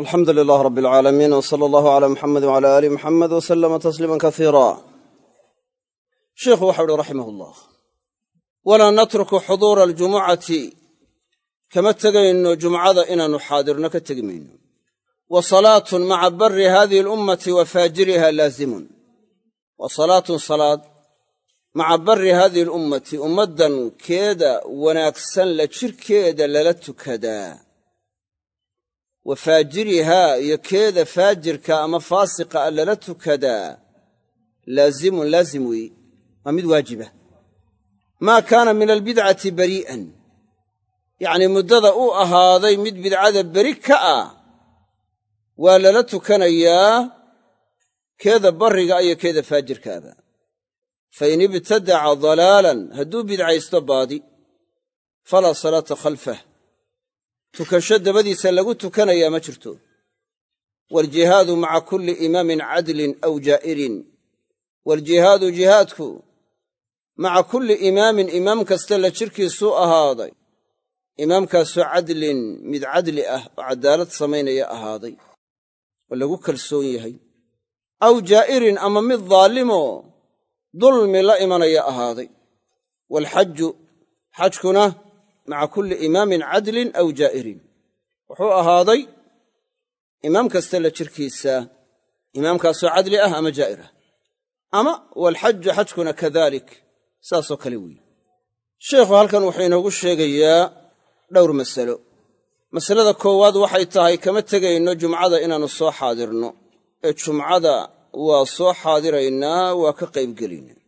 alxamdu lilaah rab alcaalamiin w sala allahu alaa muxamedi wala aali muxamed w salama tasliima kasiira sheikhu waxau uhi raximah ullah walaa natruku xuduura aljumucati kama tegayno jumcada inaannu xaadirno ka tegi mayno wa salaatun maca barri hadihi alummati wa faajiriha laazimun wa salaatun salaad maca barri hadihi alummati ummaddan keeda wanaagsan la jirkeeda lala tukadaa wa faajirihaa iyo keeda faajirka ama faasiqa a lala tukadaa laazimun laazim weeye waa mid waajiba maa kaana min albidcati barii'an yacnii muddada uu ahaaday mid bidcada beri ka ah waa lala tukanayaa keeda barriga iyo keeda faajirkaaba fa in ibtadaca dalaalan hadduu bidcaysto baadi falaa salaata khalfah tukasho dabadiisa lagu tukanayaa ma jirto. Waaljihaadu maca kulli imaamin cadlin aw jaa'irin. Waaljihaadu jihaadku maca kulli imaamin imaam kasta la jirkiisuu ahaaday. Imaamkaasoo cadlin mid cadli ah oo caddaalad samaynaya ahaaday. Oo lagu kalsoon yahay. Aw jaa'irin ama mid daallimoo dulmi la imanaya ahaaday. Waalxaju xajkuna maca kulli imaamin cadlin aw jaa'irin. Wuxuu ahaaday imaam kasta la jirkiisa imaamkaasoo cadli ah ama jaa'ir ah. Ama waalxaju xajkuna kadalik saasoo kale weeye sheikhu halkan wuxuu inoogu sheegayaa dhowr masalo. Masalada koowaad waxay tahay kama tegayno jumcada inaannu soo xaadirno. Ee jumcada waa soo xaadiraynaa waa ka qaybgelaynaa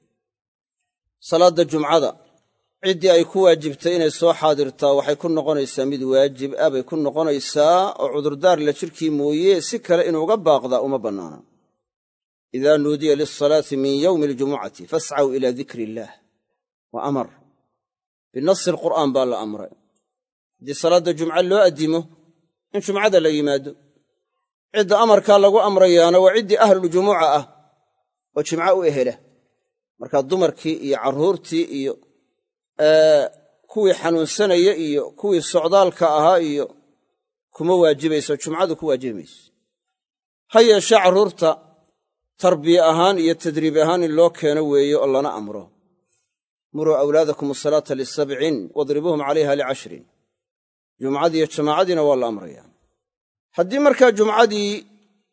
salaadda jumcada ciddii ay ku waajibtay inay soo xaadirtaa waxay ku noqonaysaa mid waajib ah bay ku noqonaysaa oo cudurdaar la jirkii mooye si kale inuuga baaqdaa uma bannaana. Idaa nuudiya lilsalaati min yowmi aljumucati fascaw ilaa dikri illaah wa amar. Binasi alqur'aan baa la amray. Haddii salaadda jumca loo addimo in jumcada la yimaado cidda amarkaa lagu amrayaana waa ciddii ahluljumuuca ah oo jimco u ehela. Markaa dumarkii iyo carruurtii iyo kuwii xanuunsanaya iyo kuwii socdaalka ahaa iyo kuma waajibayso jumcadu ku waajibi mayso ha yeeshee carruurta tarbiye ahaan iyo tadriib ahaan in loo keeno weeye oo lana amro. Muruu awlaadakum asalaata lisabcin wadribuuhum calayha licashrin. Jumcadiiyo jamaacadiina waa la amrayaa. Haddii markaa jumcadii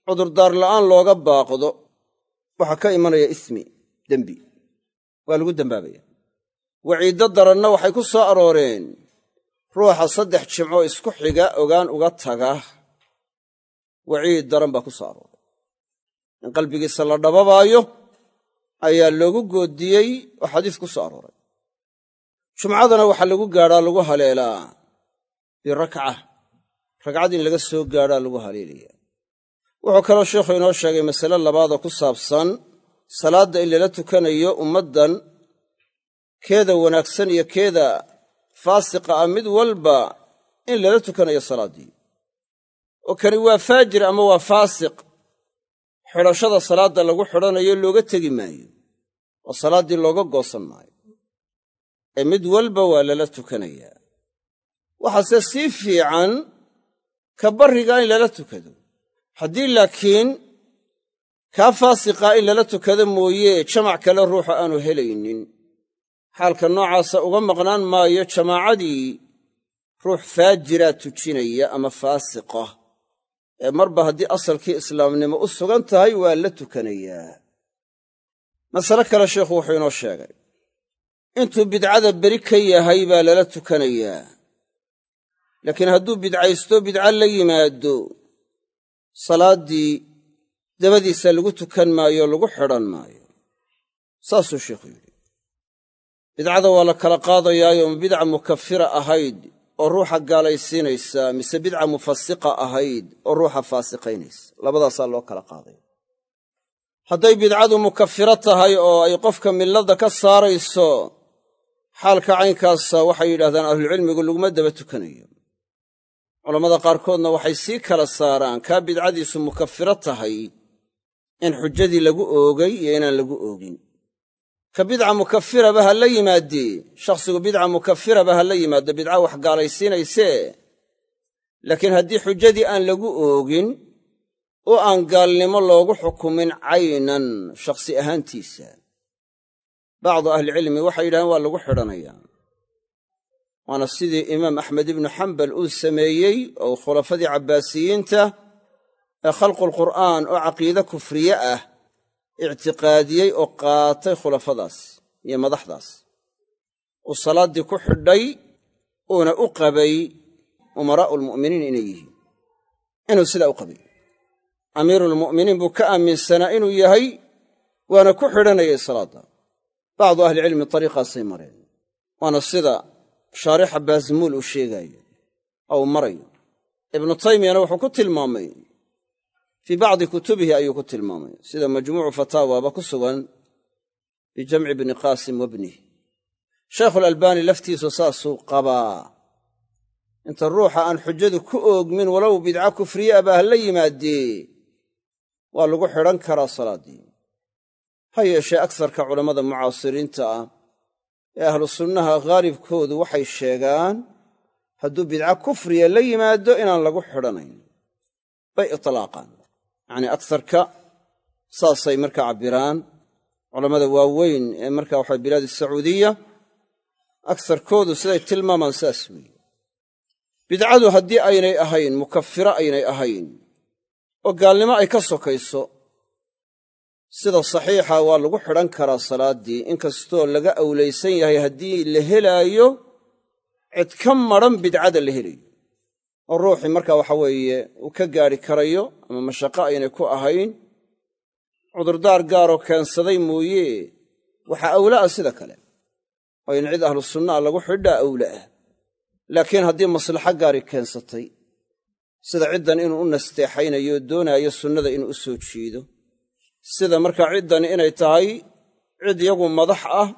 cudurdaar la'aan looga baaqdo waxaa ka imanaya ismi dembi. Waa lagu dembaabaya waciiddo daranna waxay ku soo arooreen. Ruuxa saddex jimco isku xiga ogaan uga taga. Waciid daran baa ku soo arooray. In qalbigiisa la dhababaayo ayaa loogu goodiyey oo xadiis ku soo arooray. Jumcadana waxaa lagu gaadhaa lagu haleelaa. Birakca ragcad in laga soo gaadhaa lagu haleelaya wuxuu kaloo sheikhu inoo sheegay masale labaadoo ku saabsan salaadda in lala tukanayo ummaddan keeda wanaagsan iyo keeda faasiqa ah mid walba in lala tukanayo salaaddii oo kani waa faajir ama waa faasiq? Xidhashada salaadda lagu xidhanayo looga tegi maayo oo salaaddii looga goosan maayo. Ee mid walba waa lala tukanayaa waxaase sii fiican ka barrigaa in lala tukado. Haddii laakiin kaa faasiqaa in lala tukado mooye jamac kale ruuxa aanu helaynin xaalka noocaasa uga maqnaan maayo jamaacadii ruux faajiraa tujinaya ama faasiqa. Ee marba haddii asalkii islaamnimo u sugan tahay waa la tukanayaa masale kale sheikhu wuxuu inoo sheegay intuu bidcada beri ka yahay baa lala tukanayaa laakiin hadduu bidcaysto bidco la yimaado. Salaaddii dabadiisa lagu tukan maayo lagu xidhan maayo. Saasuu sheikhu yidhi bidcada waa la kala qaadayaayo ma bidca mukafira ahayd oo ruuxa gaalaysiinaysa mise bidca mufasiqa ahayd oo ruuxa faasiqaynaysa. Labadaasaa loo kala qaadaya. Hadday bidcadu mukafiro tahay oo ay qofka milladda ka saarayso xaalka caynkaasa waxay yidhahdaan ahlucilmigu laguma daba tukanayo. Culammada qaarkoodna waxay sii kala saaraan kaa bidcadiisu mukafiro tahay in xujadii lagu oogay iyo inaan lagu oogin ka bidca mukafiraba ha la yimaadee shakhsigu bidca mukafiraba ha la yimaado. Bidca wax gaalaysiinaysee laakiin haddii xujadii aan lagu oogin oo aan gaalnimo loogu xukumin caynan shakhsi ahaantiisa. Bacdu ahlicilmi waxay yidhahdeen waa lagu xidhanayaa waana sidii imaam axmed ibnu xambal uu sameeyey oo khulafadii cabbaasiyiinta ee khalqulqur'aan oo caqiide kufriye ah ictiqaadiyey oo qaatay khulafadaas iyo madaxdaas. Uu salaaddii ku xidhay uuna u qabay umaraa'u lmu'miniin inay yihiin. Inuu sidaa u qabay. Amiiruulmu'miniin buu ka aaminsanaa inuu yahay waana ku xidhanayay salaadda. Bacdu ahlicilmi ariiqaasay mareen waana sida shaarixa baasmuul uu sheegaayo oo uu marayo ibnu taymiyana wuxuu ku tilmaamay fii bacdi kutubihi ayuu ku tilmaamay sida majmuucu fataawaaba ku sugan bijamci bni qaasim wabnih shaykhulalbaani laftiisu saasuu qabaa. Inta ruuxa aan xujadu ku oogmin walow bidca kufriye abaa la yimaadee waa lagu xidhan karaa salaaddii ha yeeshee agsarka culammada mucaasiriinta ah ee ahlu sunnaha khaalibkoodu waxay sheegaan hadduu bidca kufriya la yimaado inaan lagu xidhanayn. Bay itlaaqaan yacnii agsarka saasay markaa cabbiraan. Culammada waaweyn ee marka waxa bilaad sacuudiya agsarkoodu siday tilmaamaan saas weeye. Bidcadu haddii aynay ahayn mukafiro aynay ahayn oo gaalnimo ay ka sokayso sida saxiixa waa lagu xidhan karaa salaaddii. Inkastoo laga awlaysan yahay haddii la helaayo cid ka madran bidcada la helayo oo ruuxii marka waxa weeye uu ka gaadhi karayo ama mashaqo aynay ku ahayn cudurdaar gaaroo keensaday mooye. Waxaa awla'a sida kale. Oo in cid ahlu sunnaa lagu xidhaa awla'ah laakiin haddii maslaxo gaari keensatay sida ciddan inuu u nasteexaynayo oo doonaayo sunnada inuu u soo jiido sida markaa ciddani inay tahay cid yagu madax ah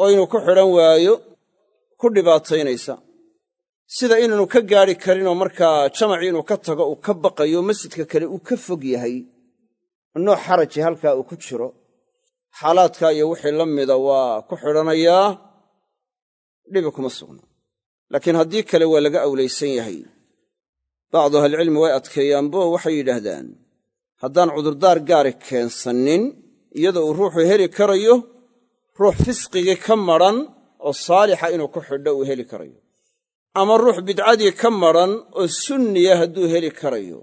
oo inuu ku xidhan waayo ku dhibaataynaysa sida inaanu ka gaadhi karinoo markaa jamacii inuu ka tago uu ka baqayo masjidka kale uu ka fog yahay. Nooc xaraji halkaa uu ku jiro. Xaalaadkaa iyo wixii la mida waa ku xidhanayaa dhibi kuma sugna. Laakiin haddii kale waa laga awlaysan yahay. Bacdu ahlicilmi way adkeeyaanbo waxay yidhaahdaan haddaan cudurdaar gaari keensannin iyadoo uu ruuxu heli karayo ruux fisqigii ka madran oo saalixa inuu ku xidho uu heli karayo ama ruux bidcadii ka madran oo sunniya hadduu heli karayo.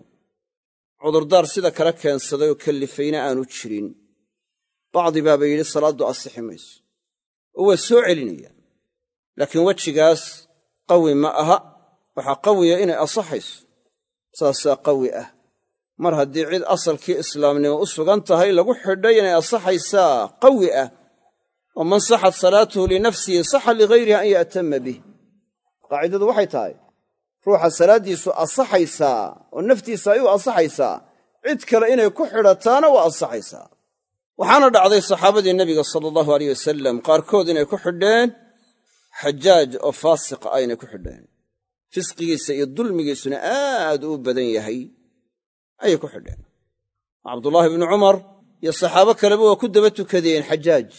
Cudurdaar sida kale keensaday oo kallifayna aanu jirin. Bacdi baaba yidhi salaaddu asixi mayso. Oo waa soo celinaya. Laakiin wejigaas qawi ma aha. Waxaa qawiya inay asaxayso. Saasaa qawi ah. Mar haddii cid asalkii islaamnimo u sugan tahay lagu xidhay inay asaxaysaa qawi ah. Oo man saxat salaatuhu linafsihi saxa ligayrihi an ya'tama bih qaacidadu waxay tahay ruuxa salaaddiisu asaxaysaa oo naftiisa ay u asaxaysaa cid kale inay ku xidhataana waa asaxaysaa waxaana dhacday saxaabadii nebiga sala allahu aleyh wasalam qaarkood inay ku xidheen xajaaj oo faasiqa inay ku xidheen. Fisqigiisa iyo dulmigiisuna aad u badan yahay ayay ku xidheen. Cabdullaahi bnu cumar iyo saxaabo kaleba waa ku daba tukadeen xajaaj.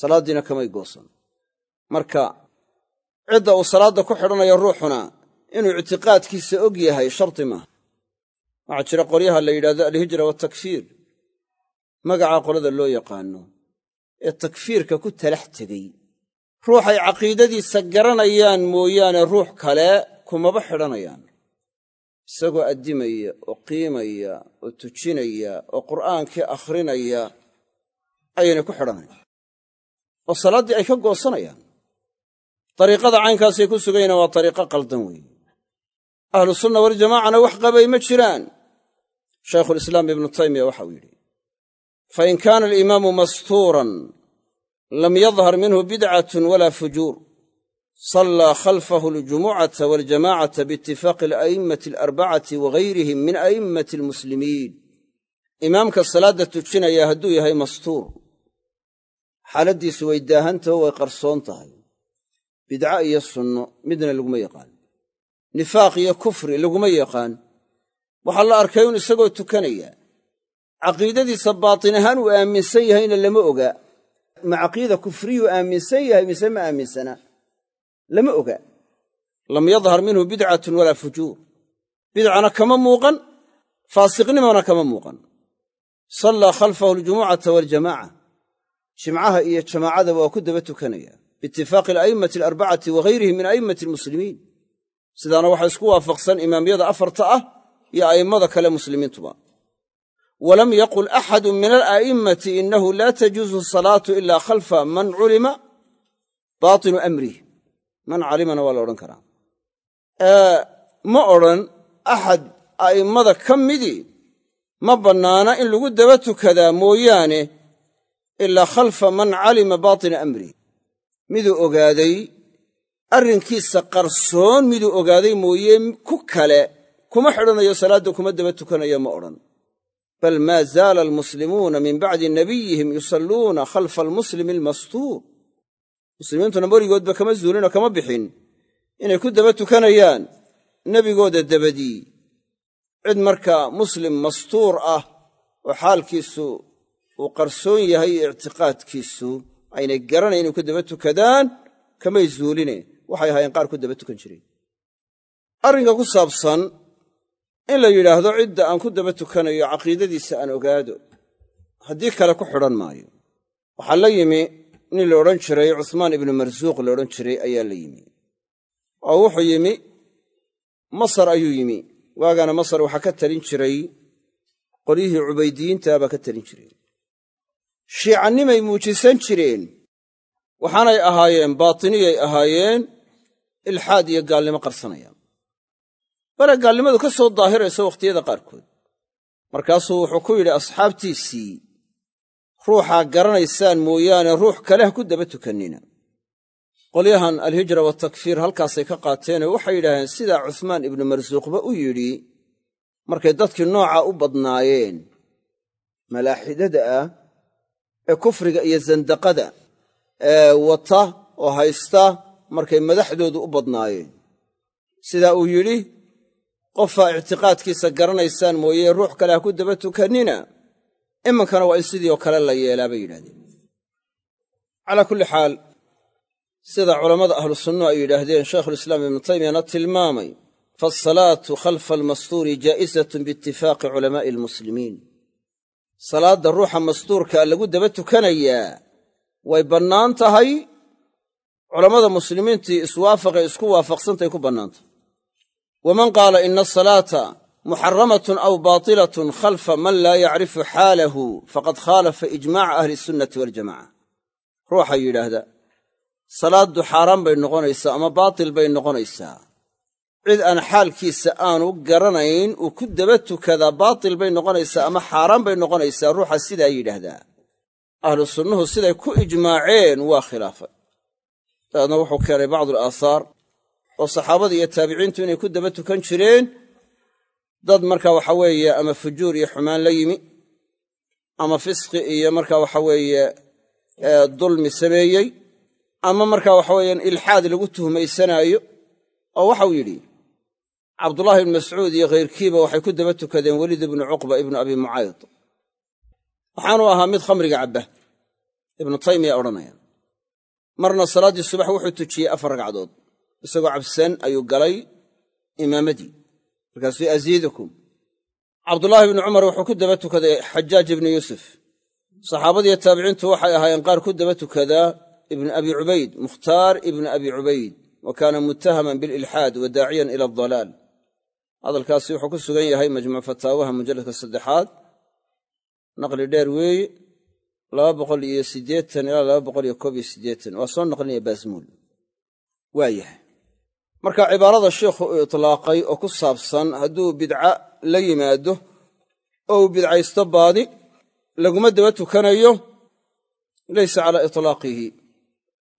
Salaaddiina kamay goosan. Marka cidda uu salaadda ku xidhanayo ruuxuna inuu ictiqaadkiisa og yahay shardi maaha waxaa jira qolyaha la yidhahdo alhijra waatakfiir magacaa qolada loo yaqaano ee takfiirka ku talax tegey. Ruuxay caqiidadiisa garanayaan mooyaane ruux kale kumaba xidhanayaan. Isagoo addimaya oo qiimaya oo tujinaya oo qur'aankii akhrinaya ayaynay ku xidhanayan oo salaaddii ay ka goosanayaan dariiqada caynkaasay ku sugayna waa dariiqo qaldan weeye. Ahlu sunna waljamaacana wax qabay ma jiraan. Shaykhulislaam ibnu taymiya waxa uu yidhi fain kaana alimaamu mastuuran lam yadhar minhu bidcatun walaa fujuur. Sallaa khalfahu aljumucata waljamacata biitifaaqi ala'immati alarbacati wagayrihim min a'immati almuslimiin. Imaamka salaadda tujinaya hadduu yahay mastuur. Xaaladdiisu way daahantaho way qarsoon tahay bidca iyo sunno midna laguma yaqaan. Nifaaq iyo kufri laguma yaqaan. Waxaa la arkay un isagoo tukanaya caqiidadiisa baatin ahaan uu aaminsan yahayna lama oga. Ma caqiida kufriyuu aaminsan yahay mise ma aaminsana? Lama oga. Lam yadhar minhu bidcatun walaa fujuur. Bidcana kama muuqan faasiqnimona kama muuqan. Sallaa khalfahu aljumucata waljamaaca. Jimcaha iyo jamaacadaba waa ku daba tukanaya biitifaaqi ala'immati alarbacati wa ghayrihim min a'immati almuslimiin sidaana waxaa isku waafaqsan imaamyada afarta ah iyo a'immada kale muslimiintuba walam yaqul axadu min ala'immati inahu laa tajuusu asalaatu ila khalfa man culima baatinu amrih man calimana waa la odhan karaa ma odhan axad a'immada ka midii ma bannaana in lagu daba tukadaa mooyaane ilaa khalfa man calima baatina amrih miduu ogaaday arrinkiisa qarsoon miduu ogaaday mooye ku kale kuma xidhanayo salaadda kuma daba tukanayo ma odhan. Bal maa zaala almuslimuuna min bacdi nabiyihim yusalluuna khalfa almuslimi almastuur muslimiintuna weligoodba kama zuulinoo kama bixin. Inay ku daba tukanayaan nebigooda dabadii cid markaa muslim mastuur ah oo xaalkiisu uu qarsoon yahay ictiqaadkiisu aynay garanayn ku daba tukadaan kamay zuuline. Waxay ahaayeen qaar ku daba tukan jireen arrinka ku saabsan in la yidhaahdo cidda aan ku daba tukanayo caqiidadiisa aan ogaado haddii kale ku xidhan maayo. Waxaa la yimi nin la odhan jiray cusmaan ibnu marsuuq la odhan jiray ayaa la yimi. Oo wuxuu yimi masar ayuu yimi. Waagaana masar waxaa ka talin jiray qolyihii cubaydiyiinta baa ka talin jiray shiicannimay muujisan jireen. Waxaanay ahaayeen baatiniyay ahaayeen ilxaad iyo gaalnimo qarsanayaan. Bale gaalnimadu ka soo daahirayso wakhtiyada qaarkood. Markaasuu wuxuu ku yidhi asxaabtiisii ruuxaa garanaysaan mooyaane ruux kale ku daba tukannina qolyahan alhijra waatakfiir halkaasay ka qaateenoo waxay yidhaaheen sidaa cuhmaan ibnu marsuuqba u yidhi markay dadkii noocaa u badnaayeen malaaxidada ah ee kufriga iyo sandaqada ee wata oo haysta markay madaxdoodu u badnaayeen. Sidaa uu yidhi qofaa ictiqaadkiisa garanaysaan mooye ruux kale ha ku daba tukannina iminkana waa in sidii oo kale la yeelaa bay yidhahdeen calaa kulli xaal sida culammada ahlu ay yidhaahdeen shaykhulislaam ibnu taymiyana tilmaamay faasalaatu khalfa almastuuri jaa'isatun biitifaaqi culamaa'i almuslimiin salaadda ruuxa mastuurkaa lagu daba tukanayaa way bannaan tahay? Culammada muslimiintii iswaafaqay isku waafaqsantay ku bannaantahy waman qaala ina asalaata muxaramatun aw baatilatun khalfa man laa yacrifu xaalahu faqad khaalafa ijmaaca ahli sunnati waljamaca ruuxa yidhaahda salaaddu xaaraan bay noqonaysaa ama baatil bay noqonaysaa cid aan xaalkiisa aanu garanayn uu ku daba tukadaa baatil bay noqonaysaa ama xaaraan bay noqonaysaa ruuxa sidaa yidhaahdaa. Ahlu sunnuhu siday ku ijmaaceen waa khilaafay. Dabeedna wuxuu keenay bacdu alaahaar oo saxaabada iyo taabiciintu inay ku daba tukan jireen. Dad marka waxa weeye ama fujuur iyo xumaan la yimi ama fisqi iyo marka waxa weeye dulmi sameeyey ama marka waxa weeyaan ilxaad lagu tuhmaysanaayo oo waxau yidhi cabdullaahi ibnu mascuud iyo khayrkiiba waxay ku daba tukadeen weliid ibnu cuqba ibnu abi mucayd waxaanu ahaa mid khamriga cabba ibnu taymiya odhanaya. Marna salaaddii subax wuxuu tujiyey afar ragcadood. Isagoo cabsan ayuu galay imaamadii markaasuu aziidukum. Cabdullaahi ibnu cumar wuxuu ku daba tukaday xajaaj ibnu yuusuf. Saxaabadiiyo taabiciintu waxay ahaayeen qaar ku daba tukadaa ibnu abi cubayd mukhtaar ibnu abi cubayd wa kaana muttahaman bililxaad wa daaciyan ila adalaal hadalkaasi wuxuu ku sugan yahay majmuuc fataawaha mujalladka saddexaad naqli dheer weeye laba boqol iyo siddeetan ilaa laba boqol iyo koob iyo siddeetan. Waa soo naqlinaya baasmuul. Waa yahay. Marka cibaarada sheikhu uu itlaaqay oo ku saabsan hadduu bidca la yimaado oo uu bidcaysto baadi laguma daba tukanayo laysa calaa itlaaqihi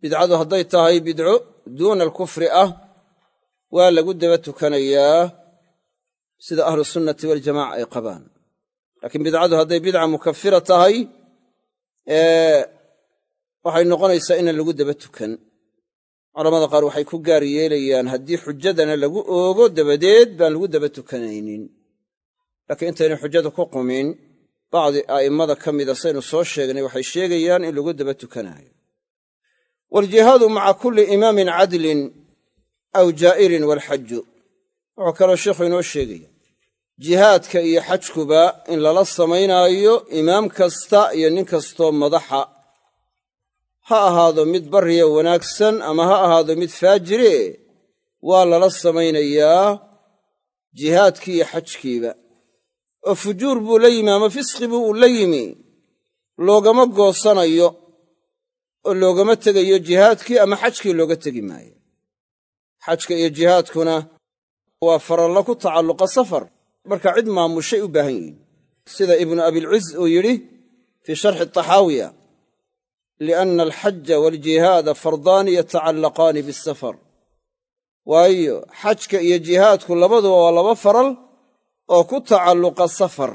bidcadu hadday tahay bidco duuna alkufri ah waa lagu daba tukanayaa sida ahlu sunnati waljamaca ay qabaan. Laakiin bidcadu hadday bidca mukafira tahay waxay noqonaysaa inaan lagu daba tukan. Culamada qaar waxay ku gaar yeelayaan haddii xujadana lagu oogo dabadeed baan lagu daba tukanaynin. Laakiin intayna xujada ku qumin bacdi a'immada ka mida saynu soo sheegnay waxay sheegayaan in lagu daba tukanaayo. Waaljihaadu maca kulli imaamin cadlin aw jaa'irin waalxaju wuxuu kaloo sheikhu inoo sheegaya jihaadka iyo xajkuba in lala samaynaayo imaam kasta iyo nin kastoo madaxa. Ha ahaado mid barriya wanaagsan ama ha ahaado mid faajire waa lala samaynayaa jihaadkii iyo xajkiiba. Oo fujuur buu la yimi ama fisqi buu uu la yimi. Loogama goosanayo oo loogama tegayo jihaadkii ama xajkii looga tegi maayo. Xajka iyo jihaadkuna waa faralla ku tacalluqa safar marka cid maamushay u baahan yihiin. Sida ibnu abilciz uu yidhi fii sharxi taxaawiya lianna alxaja waaljihaada fardaani yatacallaqaani bisafar waayo xajka iyo jihaadku labaduba waa laba faral oo ku tacalluqa safar.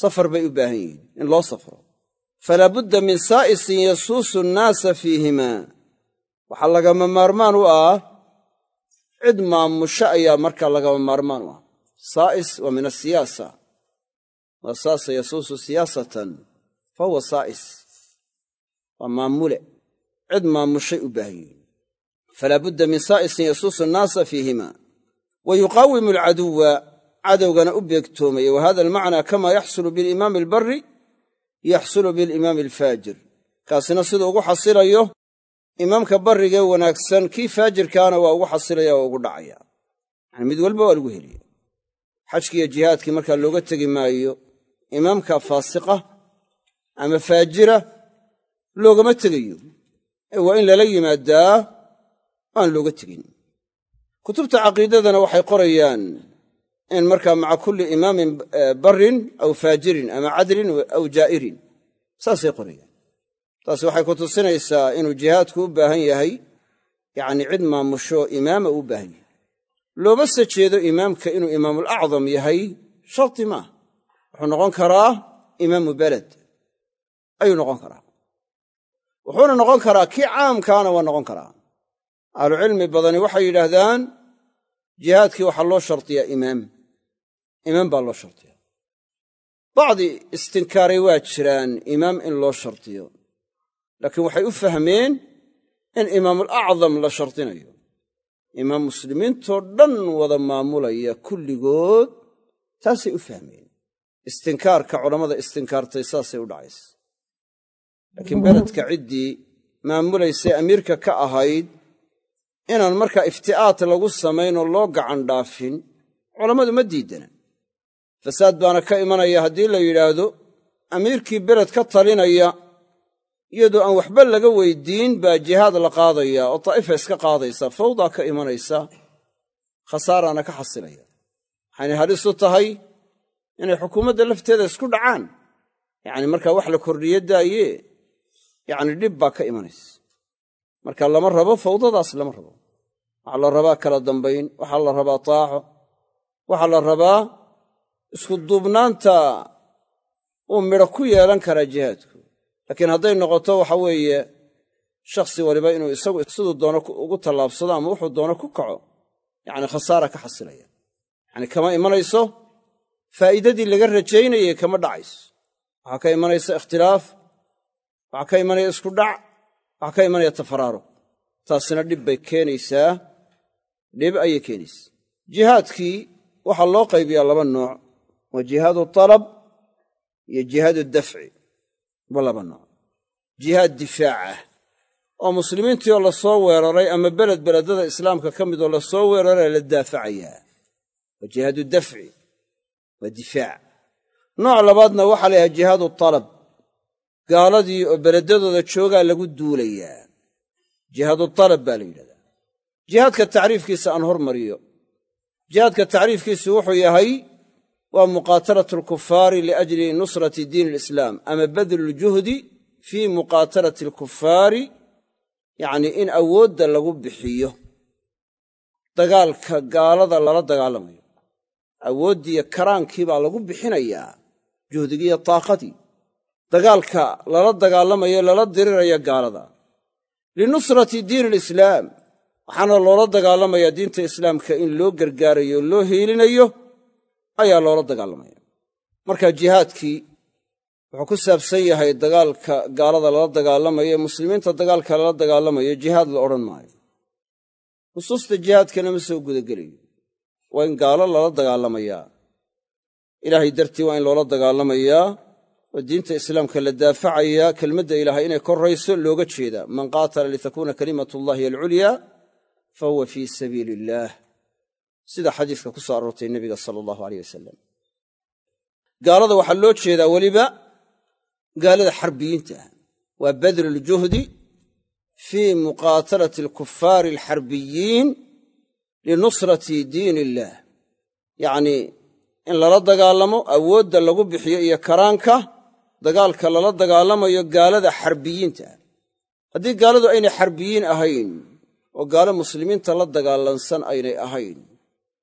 Safar bay u baahan yihiin in loo safro. Falaa budda min saa'isin yasuusu nnaasa fiihimaa. Waxaa lagama maarmaan u ah cid maamusho ayaa markaa lagama maarmaan u ah saa'is waa min asiyaasa waa saasa yasuusu siyaasatan fa huwa saa'is waa maamule cid maamushay u baahan yihiin falaa budda min saa'isin yasuusu annaasa fiihimaa wa yuqaawimu alcaduwa cadowgana u beegtoomaya wa hada almacnaa kama yaxsulu bilimaami albarri yaxsulu bilimaami alfaajir. Kaasina siduu ugu xasilayo imaamka barrigee wanaagsan kii faajirkaana waa ugu xasilaya waa ugu dhacaya. Yani mid walba waa lagu heliya xajkiiyo jihaadkii markaa looga tegi maayo imaamka faasiqa ama faajira loogama tegayo. Ee waa in lala yimaadaa aan looga tegin. Kutubta caqiidadana waxay qorayaan in markaa maca kulli imaamin barrin aw faajirin ama cadlin aw jaa'irin. Saasay qorayaan. Taasi waxay ku tusinaysaa inuu jihaadku u baahan yahay yacni cid maamusho imaama u baahan yahay looma se jeedo imaamka inuu imaamulacdam yahay sharti maah wuxuu noqon karaa imaamu beled ayuu noqon karaa. Wuxuuna noqon karaa kii caamkaana waa noqon karaa. Ahlucilmi badani waxay yidhaahdaan jihaadkii waxaa loo shartiyaa imaam. Imaam baa loo shartiya bacdi istinkaaray waa jiraan imaam in loo shartiyo. Laakiin waxay u fahmeen in imaamulacdam la shardinayo imaam muslimiintoo dhan wada maamulaya kulligood taasay u fahmeen. Istinkaarka culammada istinkaartay saasay u dhacaysa. Laakiin beledka ciddii maamulaysay amiirka ka ahayd inaan markaa ifti'aat lagu samaynoo loo gacan dhaafin culammadu ma diidana fasaad baana ka imanaya haddii la yidhaahdo amiirkii beled ka talinaya iyadoo aan waxba laga weydiin baa jihaad la qaadaya oo daa'ifa iska qaadaysa fawdaa ka imanaysa khasaaraana ka xasilaya. Waxayna halis u tahay inay xukuumadda lafteeda isku dhacaan. Yacni markaa wax la kordhiyo daaye yacni dhib baa ka imanaysa. Marka lama rabo fawdadaas lama rabo. Waxaa la rabaa kala dambayn waxaa la rabaa taaco waxaa la rabaa isku duubnaanta uu midho ku yeelan karaa jihaadku laakiin hadday noqoto waxa weeye shakhsi waliba inuu isagu siduu doono ugu tallaabsado ama wuxuu doono ku kaco yacni khasaara ka xasilaya. Yacni kama imanayso faa'iidadii laga rajaynayay kama dhacayso. Waxaa ka imanaysa ikhtilaaf waxaa ka imanaya isku dhac waxaa ka imanaya tafaraaruq taasina dhib bay keenaysaa dhib ayay keenaysaa. Jihaadkii waxaa loo qaybiyaa laba nooc waa jihaadu talab iyo jihaadu dafci waa laba nooc jihaad difaac ah oo muslimiintii oo la soo weeraray ama beled beledada islaamka ka mid oo la soo weeraray la daafacayaa. Waa jihaadu dafci waa difaac. Nooc labaadna waxaa la yidhaha jihaadu talab. Gaaladii oo beledadooda joogaa lagu duulayaa. Jihaadu talab baa la yidhahdaa. Jihaadka tacriifkiisa aan hormariyo. Jihaadka tacriifkiisu wuxuu yahay waa muqaatalatu alkufaari liajli nusrati diin alislaam ama badluljuhdi fii muqaatalati alkufaari yacnii in awoodda lagu bixiyo. Dagaalka gaalada lala dagaalamayo. Awooddiiyo karaankii baa lagu bixinayaa juhdigiiyo taaqadii. Dagaalka lala dagaalamayo lala diriraya gaalada. Linusrati diin alislaam waxaana loola dagaalamayaa diinta islaamka in loo gargaarayo loo hiilinayo ayaa loola dagaalamaya. Marka jihaadkii wuxuu ku saabsan yahay dagaalka gaalada lala dagaalamayo muslimiinta dagaalka lala dagaalamayo jihaad la odhan maayo. Nusuusta jihaadkana ma soo gudagelayo waa in gaalo lala dagaalamayaa. Ilaahay dartii waa in loola dagaalamayaa. Oo diinta islaamka la daafacayaa. Kelmadda ilaahay inay korrayso looga jeedaa. Man qaatala litakuuna kalimatullahi alculyaa fa huwa fii sabiili illaah sida xadiiska ku soo aroortay nebiga sala allahu aleyh wasalam gaalada waxaa loo jeedaa weliba gaalada xarbiyiinta ah. Waa badlu ljuhdi fii muqaatalati alkufaari alxarbiyiin linusrati diin illaah yacnii in lala dagaalamo awoodda lagu bixiyo iyo karaanka dagaalka lala dagaalamayo gaalada xarbiyiinta ah. Haddii gaaladu aynay xarbiyiin ahayn oo gaalo muslimiinta la dagaalansan aynay ahayn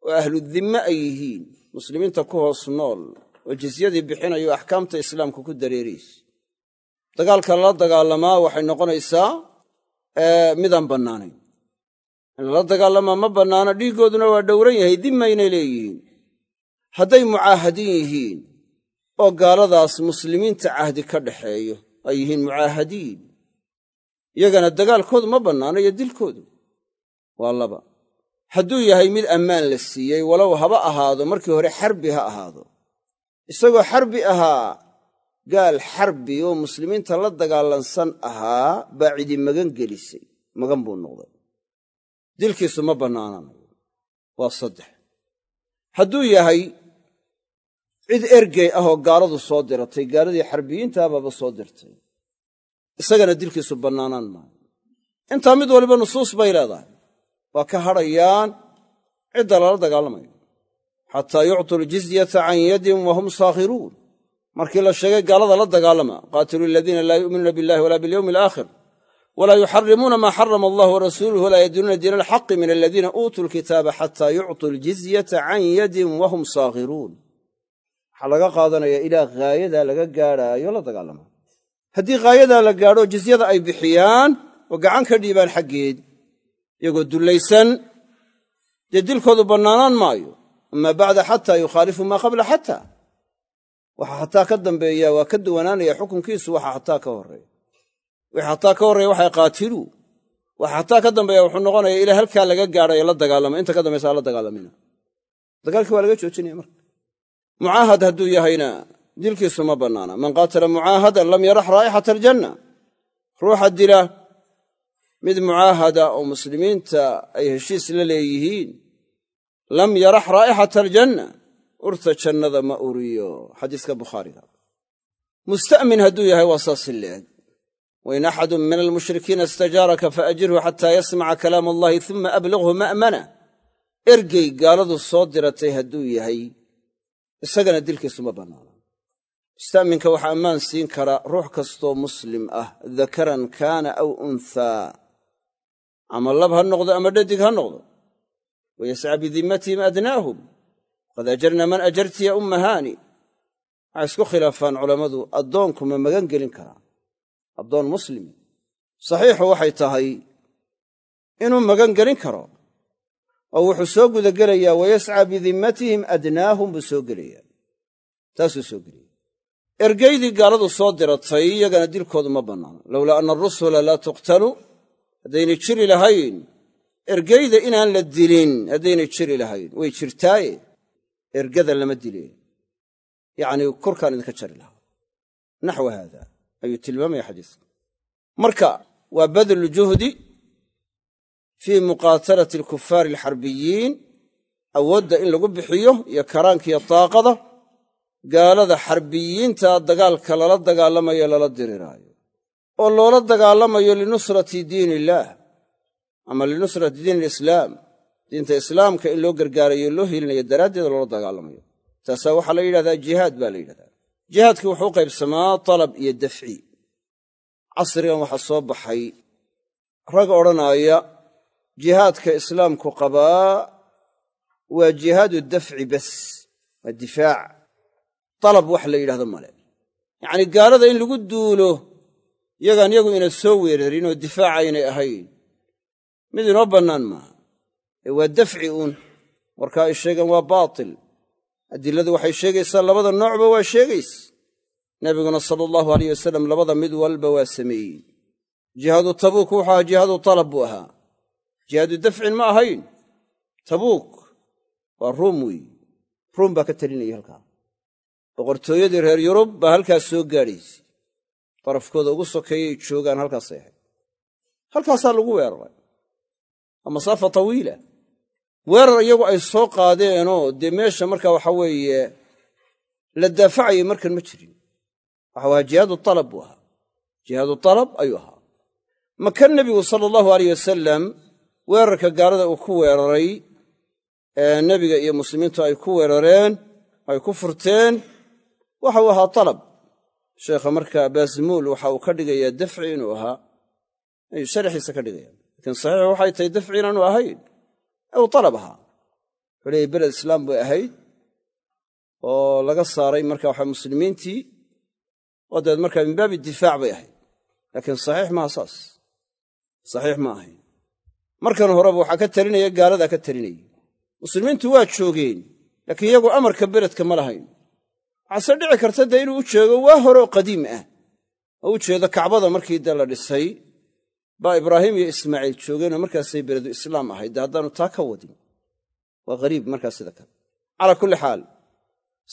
oo ahludimme ay yihiin muslimiinta ku hoos nool oo jisyadii bixinayo axkaamta islaamka ku dareeraysa dagaalka lala dagaalamaa waxay noqonaysaa midaan bannaanayn. In lala dagaalamaa ma bannaano dhiiggooduna waa dhowran yahay dimmaynay leeyihiin. Hadday mucaahadiin yihiin oo gaaladaas muslimiinta cahdi ka dhaxeeyo ay yihiin mucaahadiin. Iyagana dagaalkoodu ma bannaano iyo dilkoodu. Waa laba hadduu yahay mid ammaan la siiyey walow haba ahaado markii hore xarbi ha ahaado. Isagoo xarbi ahaa gaal xarbi oo muslimiinta la dagaalansan ahaa baa cidi magan gelisay. Magan buu noqday. Dilkiisu ma bannaananayo waa saddex. Hadduu yahay cid ergey ah oo gaaladu soo diratay gaaladii xarbiyiintaababa soo dirtay. Isagana dilkiisu bannaanaan maayo. Intaa mid waliba nusuus bay leedahay waa ka hadhayaan cidda lala dagaalamayo. Xataa yuctuu ljizyata can yadin wahum saakhiruun. Markii la sheegay gaalada la dagaalama qaatiluu aladiina laa yu'minuuna billahi wala bilyowmi alaakhir walaa yuxarimuuna maa xarama allah warasuuluh walaa yadinuuna diina alxaqi min aladiina uutuu lkitaaba xataa yuctuu ljizyata can yadin wahum saakhiruun. Waxaa laga qaadanaya ilaa haayadaa laga gaadhaayo la dagaalama. Haddii haayadaa la gaadho jizyada ay bixiyaan oo gacan ka dhiibaan xaggeed iyagoo dullaysan dee dilkoodu bannaanaan maayo amaa bacda xataa yukhaalifu maa qabla xataa. Waxa xataa ka dambeeya waa ka duwanaanaya xukunkiisu waxa xataa ka horreeya. Wixii xataa ka horreeya waxay qaatiluu waxa xataa ka dambeeya wuxuu noqonaya ilaa halkaa laga gaadhayo la dagaalama inta ka dambaysa hala dagaalamina. Dagaalkii waa laga joojinaya marka. Mucaahad hadduu yahayna dilkiisu ma bannaana. Man qaatala mucaahadan lam yarax raa'ixata aljanna. Ruuxa dila mid mucaahada oo muslimiinta ay heshiis la leeyihiin lam yarax raa'ixata aljanna urta jannada ma uriyo. Xadiiska bukhaariga. Musta'min hadduu yahay waa saasi leeg wain axadun min almushrikiina istajaaraka faajirhu xataa yasmaca kalaam allahi uma ablighhu ma'mana. Ergey gaaladu soo diratay hadduu yahay isagana dilkiisu ma bannaana musta'minka waxaa ammaan siin kara ruux kastoo muslim ah dakaran kaana aw unthaa ama lab ha noqdo ama dhadig ha noqdo. Wayasca bidimmatihim adnaahum qad ajarna man ajarti ya umma haani waxay isku khilaafaan culammadu addoonku ma magan gelin karaa addoon muslimi. Saxiixu waxay tahay inuu magan gelin karo. Oo wuxuu soo gudagelayaa wayascaa bidimmatihim adnaahum buu soo gelayaa. Taasuu soo gelaya ergeydii gaaladu soo diratay iyagana dilkoodu ma bannaano lowlaa anna arusula laa tuqtalu haddaynay jiri lahayn ergeyda inaan la dilin haddaynay jiri lahayn. Way jirtaaye? Ergada lama dileen yacnii korkaan idinka jari lahaa. Naxwa haada ayuu tilmaamaya xadiiska. Marka waa badlu juhdi fii muqaatalati alkufaari alxarbiyiin awoodda in lagu bixiyo iyo karaankiiyo daaqada gaalada xarbiyiinta dagaalka lala dagaalamayo lala diriraayo oo loola dagaalamayo linusrati diin illaah ama linusrati diin alislaam diinta islaamka in loo gargaarayo loo helinayo daraaddeeda loola dagaalamayo. Taasaa waxaa la yidhahdaa jihaad baa la yidhahdaa. Jihaadkii wuxuu u qaybsamaa talab iyo dafci. Casrigan waxaa soo baxay rag odhanaaya jihaadka islaamku qabaa waa jihaadu dafci bas waa difaac. Talab wax la yidhahdo male yacnii gaalada in lagu duulo yagaan yagu ina soo weerarin oo difaaca aynay ahayn. Mid inoo bannaan maaha ee waa dafci uun. Warka ay sheegeen waa baatil. Adiladu waxay sheegaysaa labada noocba waa sheegaysa nebiguna sala allahu alayh wasalam labada mid walba waa sameeyey. Jihaadu tabuuk wuxuu ahaa jihaadu talab buu ahaa. Jihaadu dafcin ma ahayn. Tabuuk waa ruum weeye ruum baa ka talinaya halkaa. Boqortooyadii reer yurub baa halkaas soo gaadhaysay darafkooda ugu sokeeyay joogaan halkaasay ahayd. Halkaasaa lagu weeraray. Waa masaafa tawiila. Weerar iyagu ay soo qaadeenoo dee meesha markaa waxa weeye la daafacayay markan ma jirin. Waxau ahaa jihaadu talab buu ahaa. Jihaadu talab ayuu ahaa. Maka nebigu sala allahu aleyh wasalam weerarka gaalada uu ku weeraray ee nebiga iyo muslimiintu ay ku weerareen ay ku furteen waxau ahaa talab sheekha marka baasmuul waxa uu ka dhigayaa dafci inuu ahaa. Ayuu sharaxiisa ka dhigaya laakiin saxiix waxay tahay dafci inaanu ahayn. Uu talab ahaa. Wuxuu leeyay beled islaam bay ahayd oo laga saaray marka waxa muslimiintii oo dabeed markaa min baabi difaac bay ahayd. Laakiin saxiix maaha saas. Saxiix ma ahayn. Markan horeba waxaa ka talinaya gaaladaa ka talinayay muslimiintu waa joogeen laakiin iyagu amarka beledka ma lahayn waxaase dhici karta dee inuu u jeego waa horeoo qadiim ah. Oo u jeedo kacbada markii dee la dhisay baa ibraahim iyo ismaaciil joogeenoo markaasay beledu islaam ahayd. Dee haddaanu taa ka wadin. Waa hariib markaa sida kale. Calaa kulli xaal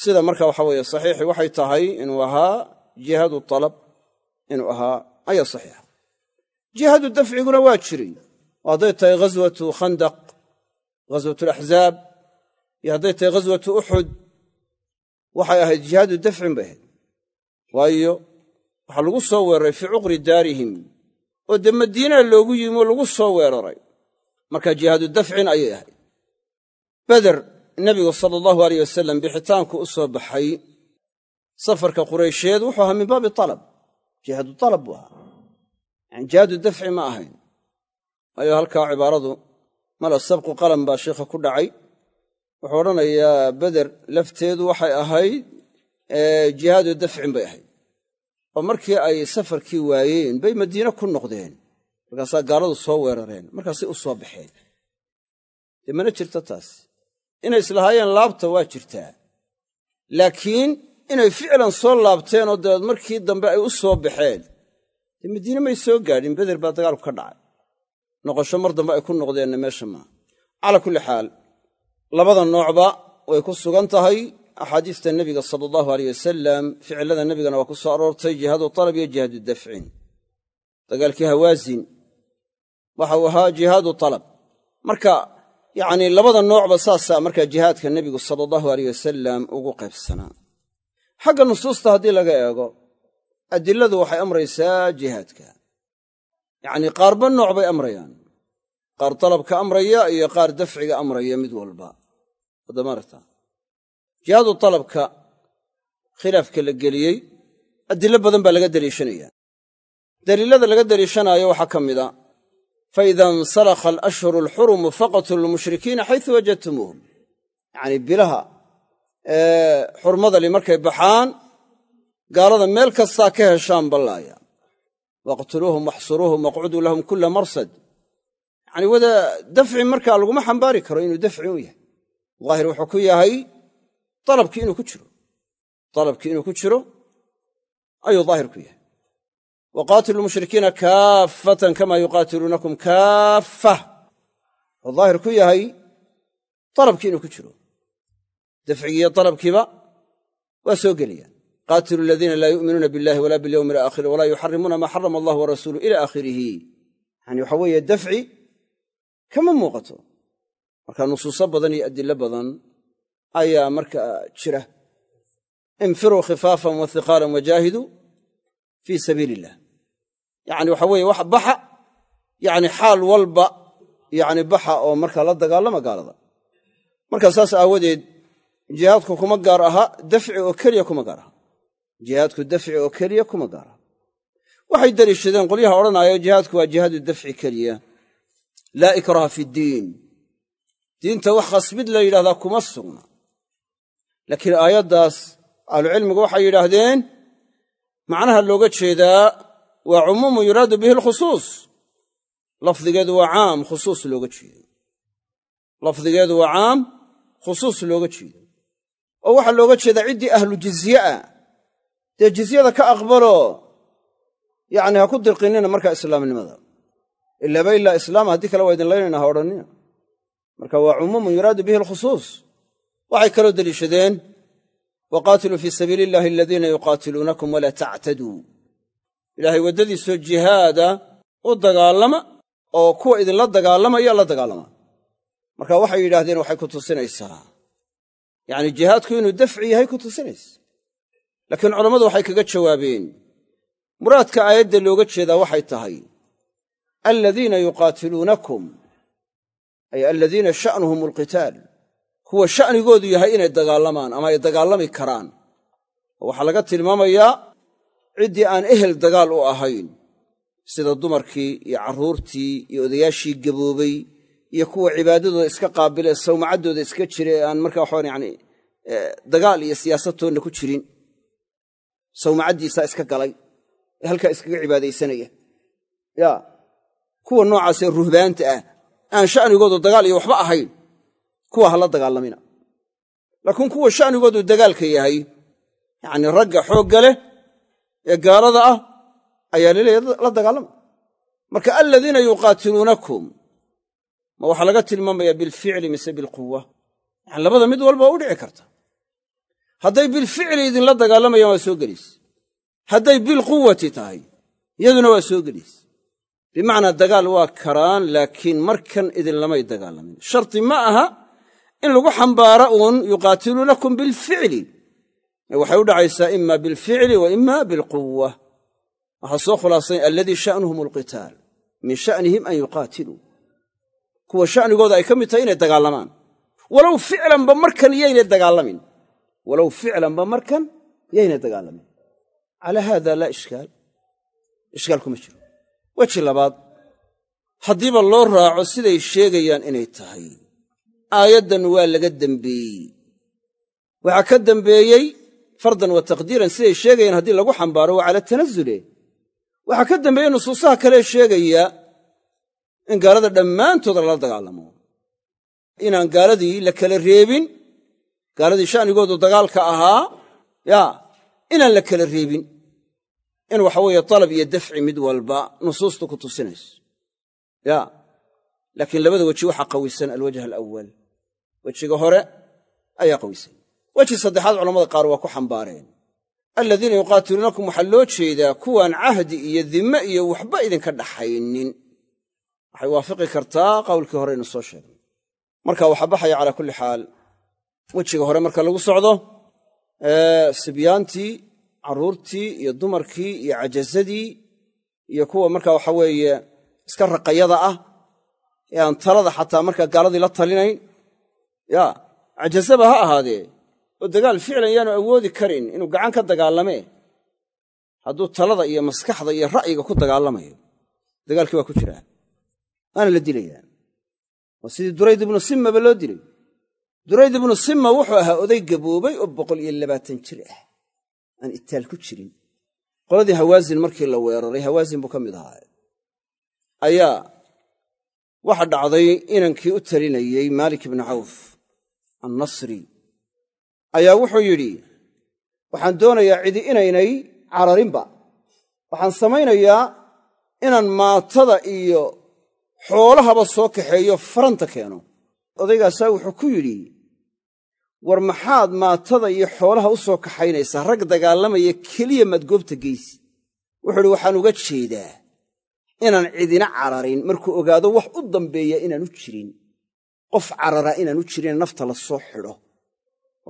sida marka waxa weeye saxiixi waxay tahay inuu ahaa jihaadu talab inuu ahaa ayaa saxiixa. Jihaadu dafciguna waa jiray. Oo hadday tahay ghaswatu khandaq ghaswatu alaxzaab iyo hadday tahay ghaswatu uxud waxay ahayd jihaadu dafcin bay ahayd. Waayo waxaa lagu soo weeraray fii cuqri daarihim oo dee madiinaa loogu yimi oo lagu soo weeraray. Marka jihaadu dafcin ayay ahayd. Beder nebigu sala allahu aleyh wasalam bixitaanku u soo baxay. Safarka quraysheed wuxuu ahaa min baabi talab. Jihaadu talab buu ahaa. Yani jihaadu dafci ma ahayn. Waayo halkaa cibaaradu mala sabqu qalam baa sheikha ku dhacay wuxuu odhanayaa beder lafteedu waxay ahayd jihaadu dafcin bay ahayd. Oo markii ay safarkii waayeen bay madiine ku noqdeen. Markaasaa gaaladu soo weerareen markaasay u soo baxeen. Dee mana jirto taas? Inay islahaayeen laabta waa jirtaa laakiin inay ficlan soo laabteen oo dabeed markii dambe ay u soo baxeen. Dee madiine may soo gaadhin beder baa dagaalku ka dhacay. Noqosho mar dambe ay ku noqdeenna meesha maaha calaa kulli xaal labada noocba way ku sugan tahay. Axaadiista nebiga sala allahu aleyh wasalam ficilada nebigana waa ku soo aroortay jihaadu talab iyo jihaadu dafcin. Dagaalkii hawaasin waxa uu ahaa jihaadu talab. Marka yacnii labada noocba saasaa markaa jihaadka nebigu sala allahu aleyh wasalam ugu qaybsanaa. Xagga nusuusta haddii laga eego adiladu waxay amraysaa jihaadka. Yacnii qaarba nooc bay amrayaan. Qaar talabka amraya iyo qaar dafciga amraya mid walba wadamaarta jihaadu talabka khilaafka la geliyey adilo badan baa laga deliishanaya daliilada laga deliishanaayo waxaa ka mid a faida insalakha alashhuru alxurumu faqtulu lmushrikiina xaysu wajadtumuuhum. Yacnii bilaha xurmadali markay baxaan gaalada meel kastaa ka heshaan ballaaya. Waqtuluuhum waxsuruuhum waqcuduu lahum kula marsad. Yacni wada dafci markaa laguma xambaari karo inuu dafci u yahay daahir wuxuu ku yahay dalabkii inuu ku jiro dalabkii inuu ku jiro ayuu daahir ku yahay. Wa qaatilu lmushrikiina kaaffatan kama yuqaatiluunakum kaaffah wuxuu daahir ku yahay dalabkii inuu ku jiro dafcigiiyo dalabkiiba waa soo gelayaan qaatilu aladiina laa yu'minuuna billahi wala bilyowmi alaakhir walaa yuxarimuuna maa xarama allah warasuulu ila aakhirihi. Yani waxa weeye dafci kama muuqato marka nusuuso badan iyo adilo badan ayaa markaa jira. Infiruu khifaafan wa hiqaalan wajaahiduu fii sabiili illah yacni waxa weeye wax baxa yacni xaal walba yacni baxa oo markaa la dagaalama gaalada. Marka saas aawadeed jihaadku kuma gaar aha dafci oo keliya kuma gaar aha. Jihaadku dafci oo keliya kuma gaar aha. Waxay deliishadeen qolyaha odhanaayo jihaadku waa jihaadu dafci keliya. Laa ikraha fi ddiin diinta wax khasbid la yidhahdaa kuma sugna. Laakiin aayaddaas ahlucilmigu waxay yidhaahdeen macnaha looga jeedaa waa cumuumun yuraadu bihi alkhusuus. Lafdigeedu waa caam khusuus looga jeedo. Lafdigeedu waa caam khusuus looga jeedo. Oo waxaa looga jeedaa ciddii ahlu jizye ah. Dee jizyada ka aqbalo yacni ha ku dirqinnina markaa islaamnimada. Ilaaba ilaa islaama haddii kale waa idin laynayna ha odhannina marka waa cumuumun yuraadu bihi alkhusuus waxay kaloo deliishadeen waqaatiluu fii sabiili illahi aladiina yuqaatiluunakum walaa tactaduu. Ilaahay waddadiisoo jihaada u dagaalama oo kuwa idinla dagaalamaya la dagaalama. Marka waxay yidhaahdeen waxay ku tusinaysaa. Yacni jihaadku inuu dafci yahay ku tusinaysa. Laakiin culammadu waxay kaga jawaabeen muraadka aayadda looga jeedaa waxay tahay aladiina yuqaatiluunakum ay aladiina sha'nuhum alqitaal. Kuwa sha'nigoodu yahay inay dagaalamaan ama ay dagaalami karaan. Waxaa laga tilmaamayaa ciddii aan ehel dagaal u ahayn sida dumarkii iyo carruurtii iyo odayaashii gaboobay iyo kuwa cibaadadooda iska qaabilee sawmacaddooda iska jira ee aan markaa waxaan yani dagaal iyo siyaasadtoonna ku jirin. Sawmacaddiisaa iska galay ee halkaa iskaga cibaadaysanaya. Ya kuwa noocaasee ruhbaanta ah aan sha'nigoodu dagaal iyo waxba ahayn kuwa ha la dagaalamina. Laakiin kuwa sha'nigoodu dagaalka yahay yacnii ragga xoogga leh ee gaalada ah ayaa laleeyahy la dagaalama. Marka aladiina yuqaatiluunakum ma waxaa laga tilmaamayaa bilficli mise bilquwa yani labada mid walba u dhici karta. Hadday bilficli idinla dagaalamayaan waa soo gelayse hadday bilquwati tahay iyaduna waa soo gelayse bimacnaa dagaal waa karaan laakiin markan idinlamay dagaalamin. Sharti ma aha in lagu xambaara uun yuqaatiluunakum bilficli. Waxay u dhacaysaa ima bilficli wa ima bilquwa waxaa soo khulaasay alladii sha'nuhum alqitaal min sha'nihim an yuqaatiluu kuwa sha'nigooda ay ka mid tahay inay dagaalamaan. Walow ficlanba markan yaynay dagaalamin. Walow ficlanba markan yaynay dagaalamin. Calaa haada laa ishkaal. Ishkaal kuma jiro weji labaad haddiiba loo raaco siday sheegayaan inay tahay. Aayaddan waa laga dembeeyey waxaa ka dembeeyey fardan wa taqdiiran siday sheegayaan haddii lagu xambaaro waa cala tanazule. Waxaa ka dambeeyey nusuusaha kalee sheegaya in gaalada dhammaantood lala dagaalamo. Inaan gaaladii la kala reebin gaaladii sha'nigoodu dagaalka ahaa yaa inaan la kala reebin in waxa weeye dalab iyo dafci mid walba nusuustu ku tusinayso. Ya laakiin labada weji waxaa qawisan alwajh alawal wejiga hore ayaa qawisan. Weji saddexaad culamada qaar waa ku xambaareen. Aladiina yuqaatiluunakum waxaa loo jeedaa kuwaan cahdi iyo dimme iyo waxba idinka dhaxaynin. Waxay waafiqi kartaa qowlkii hore aynu soo sheegnay marka waxaa baxaya calaa kulli xaal wejiga hore marka lagu socdo sibyaantii carruurtii iyo dumarkii iyo cajazadii iyo kuwa marka waxa weeye iska raqayada ah ee aan talada xataa markaa gaaladii la talinayn. Ya cajazaba ha ahaadee. Oo dagaal ficlan yaanu awoodi karin inuu gacan ka dagaalamee. Hadduu talada iyo maskaxda iyo ra'yiga ku dagaalamayo dagaalkii waa ku jiraa. Waana la dilayaa. Waa sidii durayd ibnu simmaba loo dilay. Durayd ibnu simma wuxuu ahaa oday gaboobay oo boqol iyo labaatan jir ah aan itaal ku jirin. Qoladii hawaasin markii la weeraray hawaasin buu ka mid ahaa. Ayaa waxa dhacday inankii u talinayey maalik ibnu cawf annasri. Ayaa wuxuu yidhi waxaan doonayaa cidi inaynay cararinba. Waxaan samaynayaa inaan maatada iyo xoolahaba soo kaxeeyo faranta keeno. Odaygaasaa wuxuu ku yidhi war maxaad maatada iyo xoolaha u soo kaxaynaysaa rag dagaalamaya keliya maad goobta geysi? Wuxuu idhi waxaan uga jeedaa inaan cidina cararin markuu ogaado wax u dambeeya inaanu jirin. Qof carara inaanu jirin nafta la soo xidho.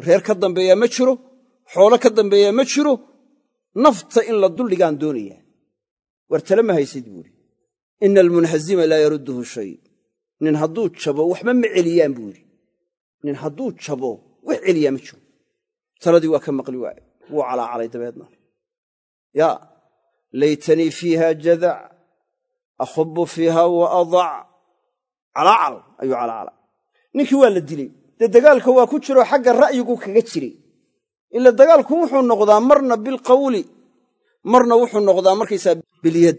Reer ka dambeeyaa ma jiro xoolo ka dambeeyaa ma jiro nafta in la duldhigaan doonayaa. War tale ma haysid buuhi ina almunhazima laa yarudduhu shay. Nin hadduu jabo waxba ma celiyaan buu yidhi nin hadduu jabo wax celiyaa ma jiro. Taladii waa ka maqli waaye wuu calaacalay dabeedna. Yaa laytanii fiiha jadac akhubu fiiha wa adac. Calaacal ayuu calaacalay ninkii waa la dilay. Dee dagaalka waa ku jiroo xagga ra'yigu kaga jiray. Ila dagaalku wuxuu noqdaa marna bilqawli marna wuxuu noqdaa markaysaa bilyad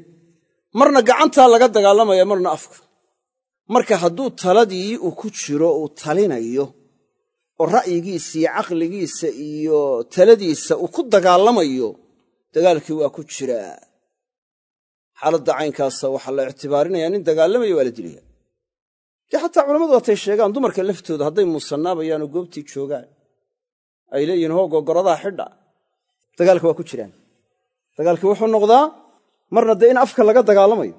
marna gacantaa laga dagaalamaya marna afka. Marka hadduu taladii uu ku jiro uu talinayo oo ra'yigiisa iyo caqligiisa iyo taladiisa uu ku dagaalamayo dagaalkii waa ku jiraa. Xaaladda caynkaasa waxaa la ictibaarinaya nin dagaalamaya waa la dilaya. Dee xataa culammadu waatay sheegaan dumarka laftooda hadday muusannaabayaanoo goobtii joogaan ay leeyihiin hoo gogoradaa xidha. Dagaalka waa ku jiraan. Dagaalkii wuxuu noqdaa marna dee in afka laga dagaalamayo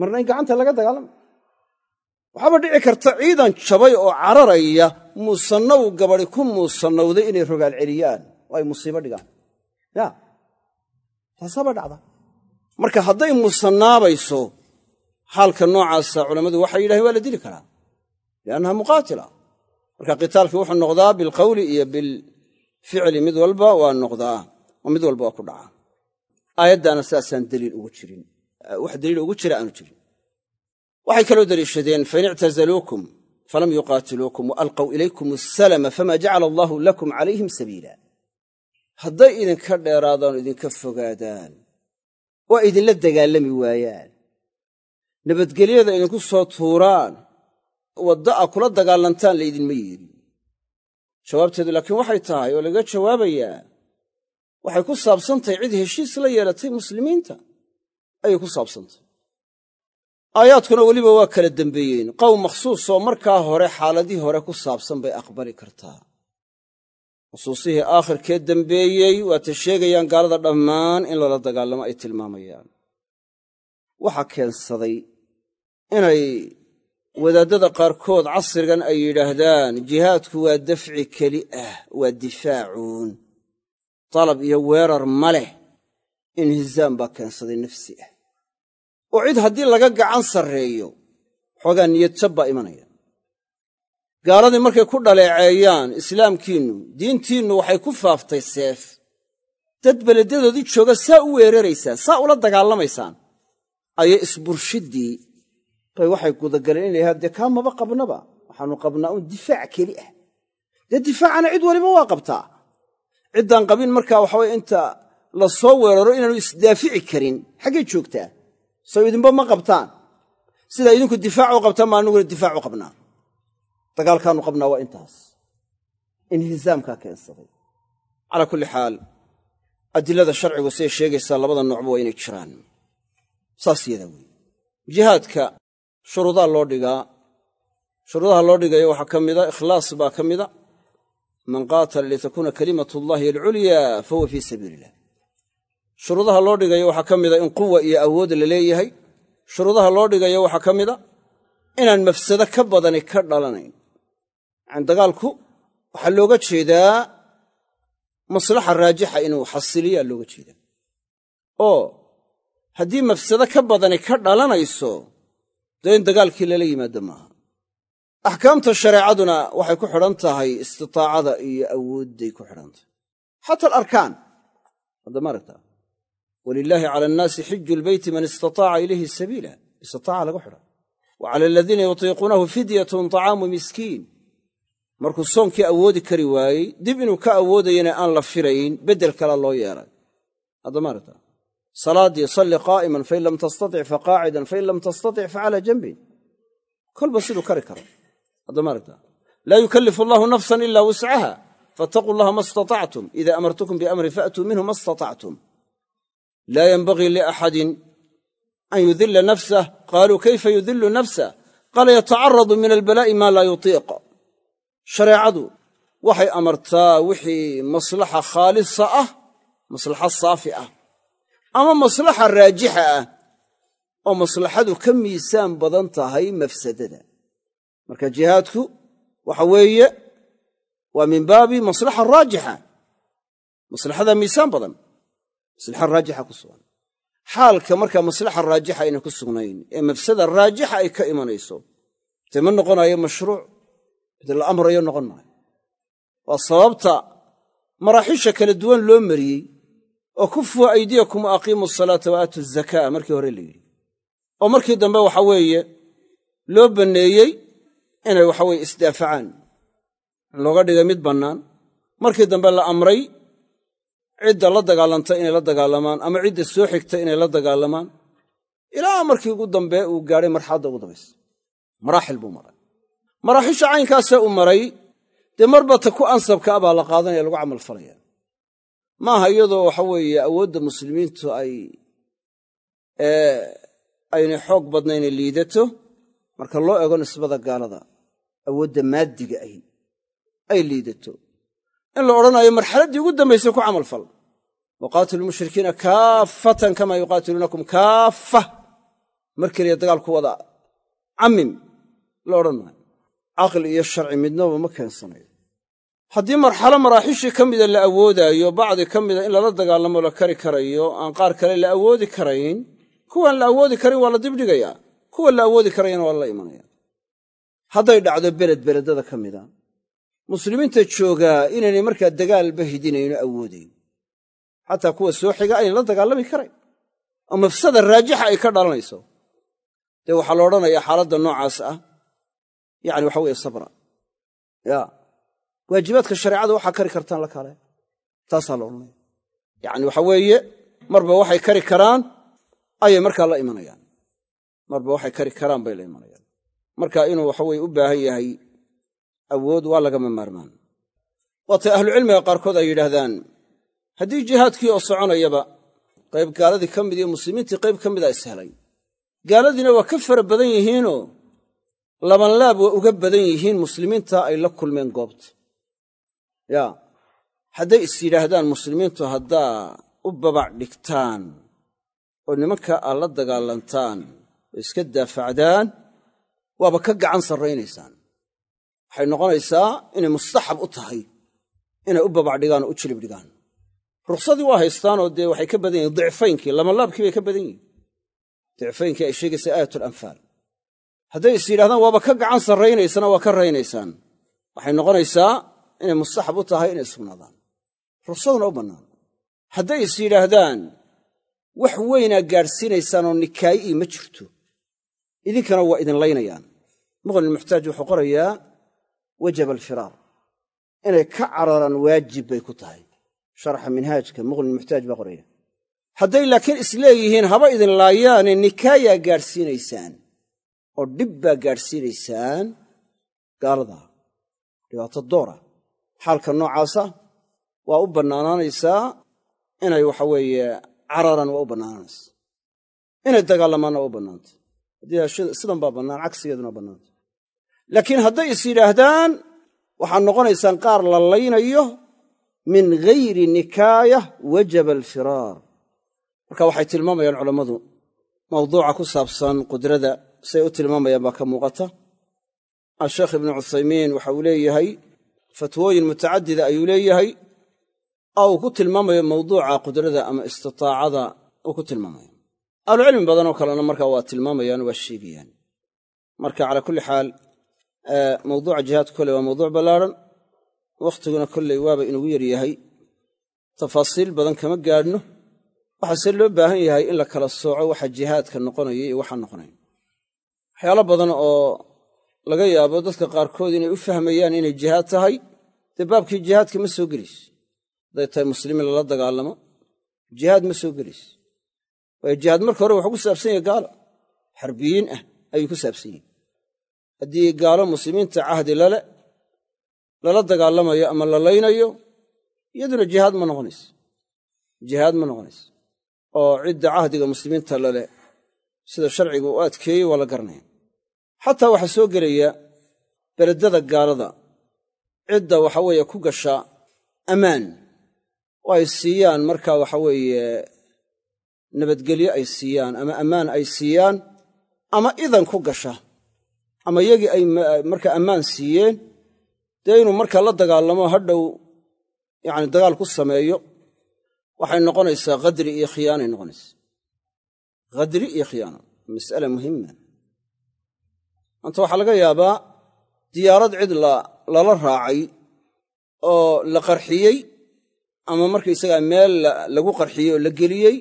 marna in gacanta laga dagaalamayo waxaaba dhici karta ciidan jabay oo cararaya muusannow gabadi ku muusannowday inay rogaal celiyaan. Oo ay musiibo dhigaan. Ya. Taasaaba dhacda. Marka hadday musannaabayso xaalka noocaasa culammadu waxay yidhahen waa la dili karaa. Liannaha muqaatila. Marka qitaalkii wuxuu noqdaa bilqawli iyo bilficli mid walba waa noqdaa oo mid walba waa ku dhacaa aayaddaana saasaan daliil ugu jirin. Wax daliil ugu jira aanu jirin waxay kaloo deliishadeen fain ictazaluukum falam yuqaatiluukum wa alqaw ilaykum asalama fama jacala allaahu lakum calayhim sabiila. Hadday idinka dheeraadaan idinka fogaadaan oo idinla dagaalami waayaan. Nabadgelyada idinku soo tuuraan wadda a kula dagaalantaan laydinma yeedhin jawaabteedu laakiin waxay tahay oo laga jawaabayaa waxay ku saabsantahay cid heshiis la yeelatay muslimiinta. Ayay ku saabsantahay aayaadkuna weliba waa kala dembeeyeen qowm makhsuus oo markaa hore xaaladihii hore ku saabsan bay aqbali kartaa. Nusuusihii aakhirkee dembeeyey waata sheegayaan gaalada dhammaan in lala dagaalamo ay tilmaamayaan. Waxaa keensaday inay wadaaddada qaarkood casrigan ay yidhaahdaan jihaadku waa dafci keli ah waa difaacuun dalab iyo weerar ma leh. Inhizaam baa keensaday nafsi ah oo cid haddii laga gacan sarreeyo xoogaa niyad jab baa imanaya. Gaaladii markay ku dhaleeceeyaan islaamkiinnu diintiinnu waxay ku faaftay seef. Dad beledyadoodii jooga saa u weeraraysaan saa ula dagaalamaysaan ayay isburshiddii bay waxay gudagaleen inay yahaan dee kaa maba qabnaba waxaannu qabnaa un difaac keli ah. Dee difaacana cid waliba waa qabtaa. Ciddaan qabin markaa waxaweye inta la soo weeraro inaanu isdaafici karin xaggay joogtaa sow idinba ma qabtaan. Sidaa idinku difaac u qabtaan ma anuguna difaac u qabnaa. Dagaalkaannu qabnaa waa intaas. Inhizaamkaa keensaday calaa kulli xaal adilada sharcigu siday sheegaysaa labada noocba waa inay jiraan. Saas yadaa weeye jihaadka shuruudaa loo dhigaa shuruudaha loo dhigayo waxaa ka mida ikhlaas baa ka mida man qaatala litakuuna kalimatu llahi alculyaa fahuwa fii sabiili illah shuruudaha loo dhigayo waxaa ka mida in quwa iyo awood la leeyahay. Shuruudaha loo dhigayo waxaa ka mida inaan mafsado ka badani ka dhalanayn. Yani dagaalku waxaa looga jeedaa maslaxa raajixa inuu xasiliyaa looga jeedaa. Oo haddii mafsado ka badani ka dhalanayso dee in dagaalkii lala yimaado maaha. Axkaamta shareecaduna waxay ku xidhan tahay istitaacada iyo awoodday ku xidhan tahay. Xata alarkaan. Hadda maaragta walilaahi cala annaasi xiju lbeyti man istataaca ilayhi sabiila istitaaca lagu xidha wa cala aladiina yutiiquunahu fidyatun طacaamu miskiin. Markuu soonkii awoodi kari waayey dib inuu ka awoodayana aan la filayn beddel kala loo yeelay hadda maaragta salaaddii salli qaa'iman fain lam tastatic faqaacidan fain lam tastatic facalaa janbin. Kolba siduu kari karo. Hadda maaragta laa yukallifu allahu nafsan ila wuscaha faataquu llaha ma istatactum. Ida amartukum biamrin faatuu minhu ma istatactum laa yenbagii liaxadin an yudila nafsah qaaluu kayfa yudilu nafsah qaala yatacaradu min albalaa'i maa laa yutiiq. Shareecadu waxay amartaa wixii maslaxa khaalisa ah maslaxa saafi ah ama maslaxa raajixa ah oo maslaxadu ka miisaan badan tahay mafsadada. Marka jihaadku waxa weeye waa min baabi maslaxa raajixa maslaxada miisaan badan maslaxa raajixa ku sugan. Xaalka markaa maslaxa raajixa ayna ku sugnayn ee mafsada raajixa ay ka imanayso dee ma noqonayo mashruuc? Mid la amrayo noqon maayo. Waa sababta maraaxiisha kala duwan loo mariyey oo kufuu aydiyakum aqiimu asalaata wa aatu zakaa markii hore la yidhi. Oo markii dambe waxa weeye loo banneeyey inay waxaweye isdaafacaan. Looga dhigay mid bannaan. Markii dambe la amray cidda la dagaalanta inay la dagaalamaan ama cidda soo xigta inay la dagaalamaan ilaa markii ugu dambe uu gaadhay marxaladda ugu dambaysa maraaxil buu maray. Maraaxisha caynkaasee u maray dee marba ta ku ansabka a baa la qaadanaya lagu camalfalaya maaha iyadoo waxa weeye awoodda muslimiintu ay ee aynay xoog badnayna liidato marka loo ego nisbada gaalada awoodda maaddiga ahi ay liidato. In la odhanayo marxaladdii ugu dambaysay ku camalfal waqaatilu lmushrikiina kaaffatan kamaa yuqaatiluunakum kaaffa mar keliya dagaal ku wada camim la odhan maayo caqli iyo sharci midnaba ma keensanayo haddii marxalo maraaxishii ka mida la awoodaayo bacdi ka mida in lala dagaalamo la kari karayo aan qaar kale la awoodi karayn kuwaan la awoodi karin waa la dibdhigayaa kuwa la awoodi karayana waa la imanaya hadday dhacdo beled beledada ka mida muslimiinta joogaa inaynay markaa dagaalba hidinayno awoodayn xataa kuwa soo xiga aynay la dagaalami karayn oo mafsada raajixa ay ka dhalanayso. Dee waxaa la odhanayaa xaaladda noocaas ah. Yacni waxa weeye sabra. Ya. Waajibaadka shareecada waxaa kari kartaan la kale. Taasaa la odhanaya yacni waxa weeye marba waxay kari karaan ayay markaa la imanayaan. Marba waxay kari karaan bay la imanayaan. Marka inuu waxaweye u baahan yahay awood waa lagama maarmaan. Waatay ahlucilmiga qaarkood ay yidhaahdaan haddii jihaadkii oo soconayaba qayb gaaladii ka mid iyo muslimiintii qayb ka mida ishelay gaaladiina waa ka fara badan yihiinoo labanlaab waa uga badan yihiin muslimiinta ay la kulmeen goobta yaa hadday is yidhaahdaan muslimiintu haddaa u babac dhigtaan oo nimanka aad la dagaalantaan oo iska daafacdaan waaba ka gacan sarraynaysaan. Waxay noqonaysaa inay mustaxab u tahay inay u babacdhigaan oo u jilib dhigaan rukhsadii waa haystaanoo dee waxay ka badan yihiin dicfaynkii labanlaabkii bay ka badan yihiin dicfaynkii ay sheegaysa aayatul anfaal. Hadday is yidhahdaan waaba ka gacan sarraynaysana waa ka raynaysaan. Waxay noqonaysaa inay mustaxab u tahay inay sugnaadaan. Rukhsaduna u bannaan. Hadday is yidhaahdaan wax weynaa gaadhsiinaysaanoo nikaayi'ii ma jirto. Idinkana waa idin laynayaan muqnilmuxtaaj wuxuu qorayaa wajaba alfiraar. Inay ka cararaan waajib bay ku tahay sharxa minhaajka muqnilmuxtaaj baa qoraya. Hadday laakiin isleeyihiin haba idin laayaane nikaayaa gaadhsiinaysaan oo dhib baa gaadhsiinaysaan gaaladaa dhibaato doora xaalka noocaasa waa u bannaanaanaysaa inay waxa weeye cararan waa u bannaanaanaysa. Inay dagaalamaanna waa u bannaantay haddii sidan baa bannaan cagsigeeduna bannaanta laakiin hadday is yidhaahdaan waxaad noqonaysaan qaar la laynayo min ghayri nikaaya wajaba alfiraar. Marka waxay tilmaamayaan culammadu mawduuca ku saabsan qudrada siay u tilmaamayaan baa ka muuqata. Asheekh ibnu cuthaymiin waxa uu leeyahay fatwooyin mutacadida ayuu leeyahay uu ku tilmaamayo mawduuca qudrada ama istitaacada uu ku tilmaamayo ahlucilmi badanoo kalena markaa waa tilmaamayaan waa sheegayaan. Marka calaa kulli xaal mawduuca jihaadka kolley waa mawduuc ballaarhan wakhtiguna kolley waaba inugu yaryahay tafaasiil badan kama gaadhno. Waxaase loo baahan yahay in la kala sooco waxa jihaadka noqonaya iyo waxaan noqonayn waxyaalo badan oo laga yaabo dadka qaarkood inay u fahmayaan inay jihaad tahay dee baabkii jihaadka ma soo gelayso hadday tahay muslimiin lala dagaalamo jihaad ma soo gelayso waayo jihaad marka hore wuxuu ku saabsan yahay gaalo. Xarbiyiin ah ayuu ku saabsan yahay. Haddii gaalo muslimiinta cahdi lale lala dagaalamayo ama la laynayo iyaduna jihaad ma noqonayso. Jihaad ma noqonayso. Oo cidda cahdiga muslimiinta lale sida sharcigu u adkeeyey waa la garanaya xataa waxaa soo gelaya beledada gaalada. Cidda waxa weeye ku gasha ammaan. Oo ay siiyaan marka waxa weeye nabadgelyo ay siiyaan ama ammaan ay siiyaan ama idan ku gasha. Ama iyagii ay marka ammaan siiyeen dee inuu markaa la dagaalamo hadhow yacni dagaal ku sameeyo waxay noqonaysaa khadri iyo khiyaanay noqonaysaa. Khadri iyo khiyaano mas'ala muhima maanta waxaa laga yaabaa diyaarad cid lala raacay oo la qarxiyey ama markaysagaa meel lagu qarxiyey oo la geliyey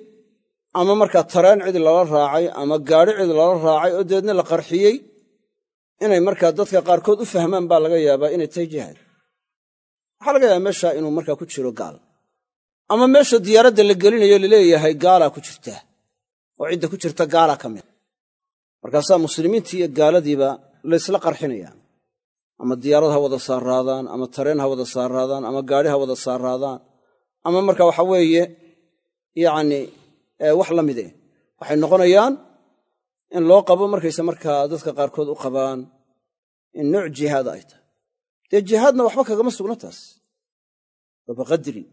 ama markaa tareen cid lala raacay ama gaadhi cid lala raacay oo dabeedna la qarxiyey inay markaa dadka qaarkood u fahmaan baa laga yaabaa inay tahay jihaad waxaa laga yaabaa meesha inuu markaa ku jiro gaal. Ama meesha diyaaradda la gelinayo la leeyahay gaalaa ku jirta oo cidda ku jirta gaalaa ka mid. Markaasaa muslimiintii iyo gaaladiiba laysla qarxinayaa ama diyaarad ha wada saaraadaan ama tareen ha wada saaraadaan ama gaadhi ha wada saaraadaan ama marka waxa weeye yacni wax la mid eh waxay noqonayaan in loo qabo markaysa markaa dadka qaarkood u qabaan in nooc jihaada ay tahay. Dee jihaadna waxba kagama sugna taas. Waa baqadri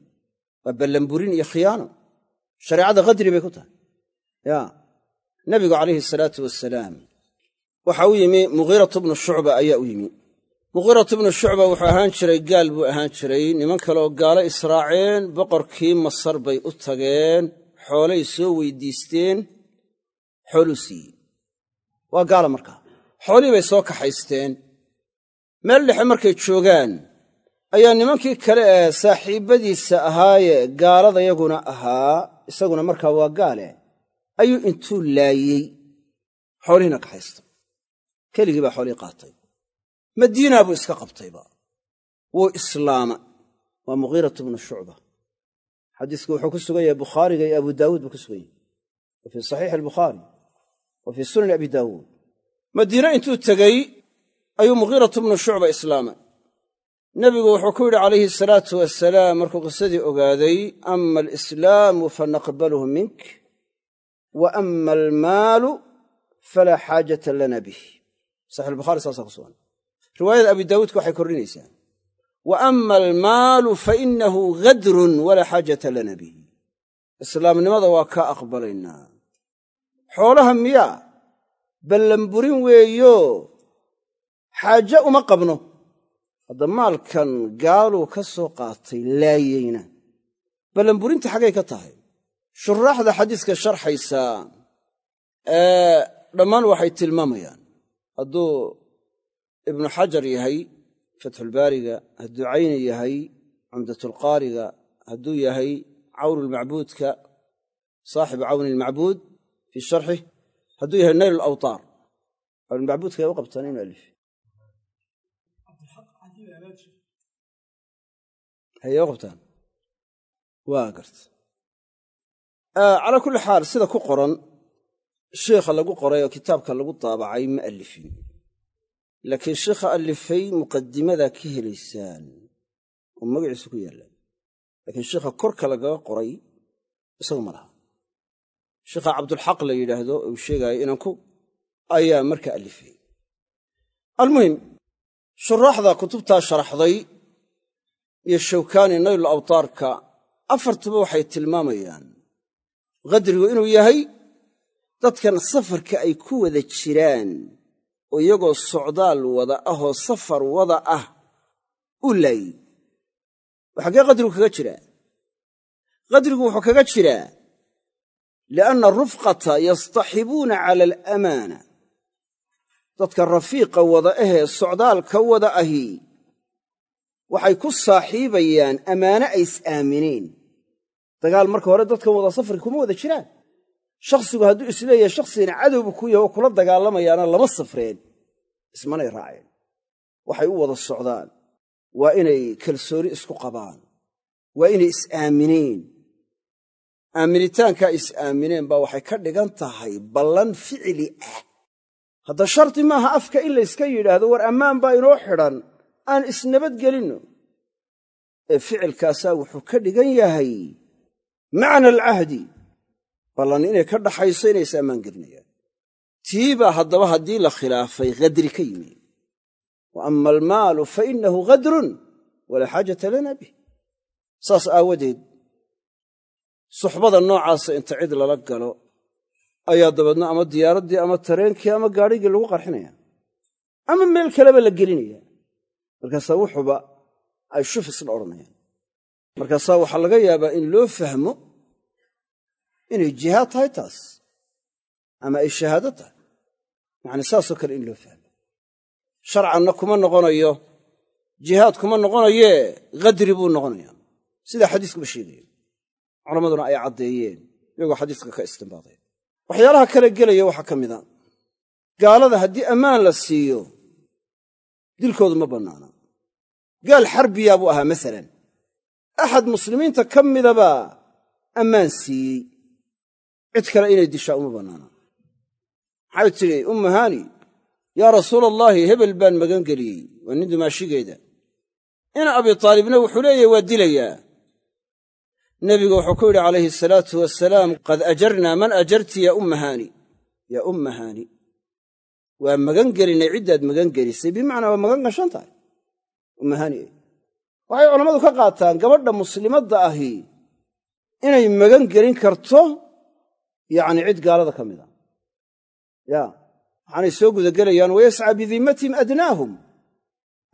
waa ballanburin iyo khiyaano. Shareecada qadri bay ku tahay. Ya nabigu calayhi salaatu wasalaam waxa u yimi mughiiratu bnu shucba ayaa u yimi. Mughiiratu bnu shucba wuxuu ahaan jiray gaal buu ahaan jiray. Niman kaleoo gaalo israaceen boqorkii masar bay u tageen xoolay soo weydiisteen xooluu siiyey waa gaala markaa xoolihii bay soo kaxaysteen. Meel dhexe markay joogaan ayaa nimankii kale ee saaxiibbadiisa ahaaye gaalada yaguna ahaa isaguna markaa waa gaale ayuu intuu laayey xoolihiina kaxaystay keligii baa xoolihii qaatay. Madiinaa buu iska qabtayba wuu islaama. Waa mughiiratu bnu shucba. Xadiisku wuxuu ku sugan yahay bukhaariga iyo abu daawuud buu ku sugan yahay. Wa fii saxiixi albukhaari wa fii sunani abi daawuud madiine intuu tegey ayuu mughiiratu bnu shucba islaamay. Nebigu wuxuu ku yidhi calayhi asalaatu wasalaam markuu qisadii ogaaday ama alislaamu fanaqbaluhu mink wa ama almaalu falaa xaajata lana bih. Saxix albukhaari saasaa ku sugan. Riwaayada abi daawuudka waxay kordhinaysaa wa ama almaalu fainahu gadrun walaa xaajata lana bih. Islaamnimada waa kaa aqbalaynaa xoolaha miyaa ballanburin weeyo xaaje uma qabno. Hadda maalkan gaaluu ka soo qaatay laayeyna. Ballanburinta xaggay ka tahay. Shuraaxda xadiiska sharxaysaa ee dhammaan waxay tilmaamayaan. Hadduu ibnu xajar yahay fatxulbaariga hadduu cayni yahay cumdatulqaariga hadduu yahay cawnulmacbuudka saaxibu cawni ilmacbuud fii sharxih hadduu yahay nayl alawtaar cawnulmacbuudka ay u qabtaan inu alif. Hayee u qabtaan? Waa garta calaa kulli xaal sida ku qoran sheikha lagu qoray oo kitaabka lagu daabacay ma allifin laakiin sheikha allifay muqadimadaa ka helaysaan oo magaciisu ku yaallaan laakiin sheikha korka lagaga qoray isagu ma laha sheikha cabdulxaq la yidhaahdo uu sheegaayo inanku ayaa marka allifay almuhim shuraaxda kutubtaa sharaxday iyo shawkaani nayl awtaarka afartuba waxay tilmaamayaan. Qadrigu inuu yahay dadkan safarka ay ku wada jiraan oo iyagoo socdaal wada ahoo safar wada ah u laayey oo xaggee qadrigu kaga jiraa qadrigu wuxuu kaga jiraa lianna arufqata yastaxibuuna cala alamaana dadka rafiiqa wada ahee socdaalka wada ahi waxay ku saaxiibayaan ammaane ay is aamineen dagaal marka hore dadkan wada safri kuma wada jiraan shakhsigu hadduu is leeyahay shakhsigana cadowbu ku yahay oo kula dagaalamayaana lama safreen ismanay raaceen waxay u wada socdaan waa inay kalsooni isku qabaan waa inay is aamineen aaminitaankaa is aamineen baa waxay ka dhigan tahay ballan ficli ah. Hadda shardi maaha afka in layska yidhaahdo war ammaan baa inoo xidhan. Aan isnabadgelinno ee ficilkaasaa wuxuu ka dhigan yahay macna alcahdi ballan inay ka dhaxayso inay is ammaan gelinayaan. Tiibaa haddaba haddii la khilaafay khadri ka yimi. Wa ama almaalu fa innahu khadrun walaa xaajata lana bih saas aawadeed suxbada noocaasa inta cid lala galo ayaa dabeedna ama diyaaraddii ama tareenkii ama gaadhigii lagu qarxinaya ama meel kaleba la gelinaya. Markaasaa wuxuba ay shuf isla odhanayaan. Markaasaa waxaa laga yaabaa in loo fahmo inay jihaad tahay taas ama ay shahaado tahay. Yacni saasoo kale in loo fahmo. Sharcanna kuma noqonayo jihaad kuma noqonayee khadri buu noqonaya sidaa xadiiskuba sheegaya culammaduna ay caddeeyeen iyagoo xadiiska ka istinbaaday waxyaalaha kale gelaya waxaa ka mida gaalada haddii ammaan la siiyo dilkoodu ma bannaana. Gaal xarbiyaa buu ahaa masalan. Axad muslimiinta ka midabaa ammaan siiyey. Cid kale inay dishaa uma bannaana. Maxay tidhi ummu haani yaa rasuula allaahi hebel baan magan geliyey waa nin dumaashigeeda ina abi taalibna wuxuu leeyahay waa dilayaa nebigu wuxuu ku yidhi calayhi asalaatu wasalaam qad ajarnaa man ajarti yaa umma haani? Yaa umma haani. Waa magan gelinay ciddaad magan gelisay bimacnaa waa magan gashan tahay. Umma haani waxay culammadu ka qaataan gabadha muslimadda ahi inay magan gelin karto yacni cid gaalada ka mid a ya waxaanay soo gudagelayaan wayascaa bidimmatihim adnaahum.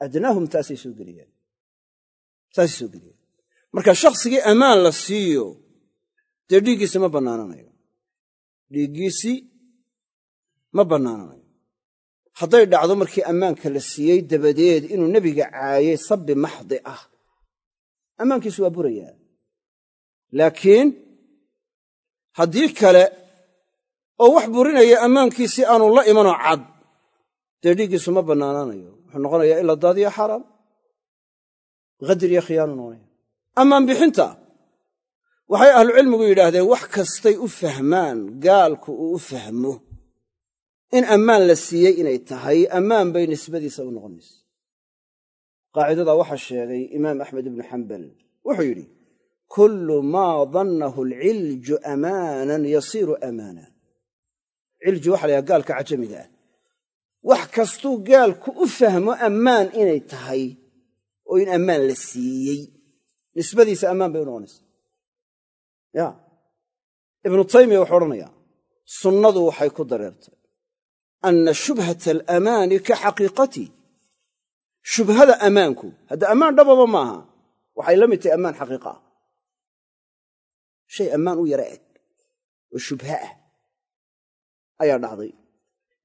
Adnaahum taasay soo geliyaan taasay soo geliyaan marka shakhsigii ammaan la siiyo dee dhiiggiisi ma bannaananayo. Dhiiggiisii ma bannaananayo. Hadday dhacdo markii ammaanka la siiyey dabadeed inuu nebiga caayay sabbi maxdi ah. Ammaankiisu waa burayaa. Laakiin haddii kale oo wax burinaya ammaankiisii aanu la imanoo cad dee dhiiggiisu ma bannaanaanayo wuxuu noqonayaa ila daadiya xaaraam hadir iyo khiyaanu noqonaya ammaan bixinta waxay ahlucilmigu yidhaahdeen wax kastay u fahmaan gaalku uu u fahmo. In ammaan la siiyey inay tahay ammaan bay nisbadiisa u noqonaysa. Qaacidadaa waxaa sheegay imaam axmed ibnu xambal wuxuu yidhi kullu maa dannahu alcilju amaanan yasiiru amaana. Cilji waxa la yhaha gaalka cajamiga ah. Wax kastuu gaalku u fahmo ammaan inay tahay oo in ammaan la siiyey nisbadiisa ammaan bay u noqonaysa. Ya. Ibnu taymiya wuxuu odhanayaa sunnadu waxay ku dareertay anna shubhata alamaani ka xaqiiqatii shubhada ammaanku hadda ammaan dhababa maaha waxay la mid tahay ammaan xaqiiqa. Ah shay ammaan u yara eg oo shubha ah ayaa dhacday.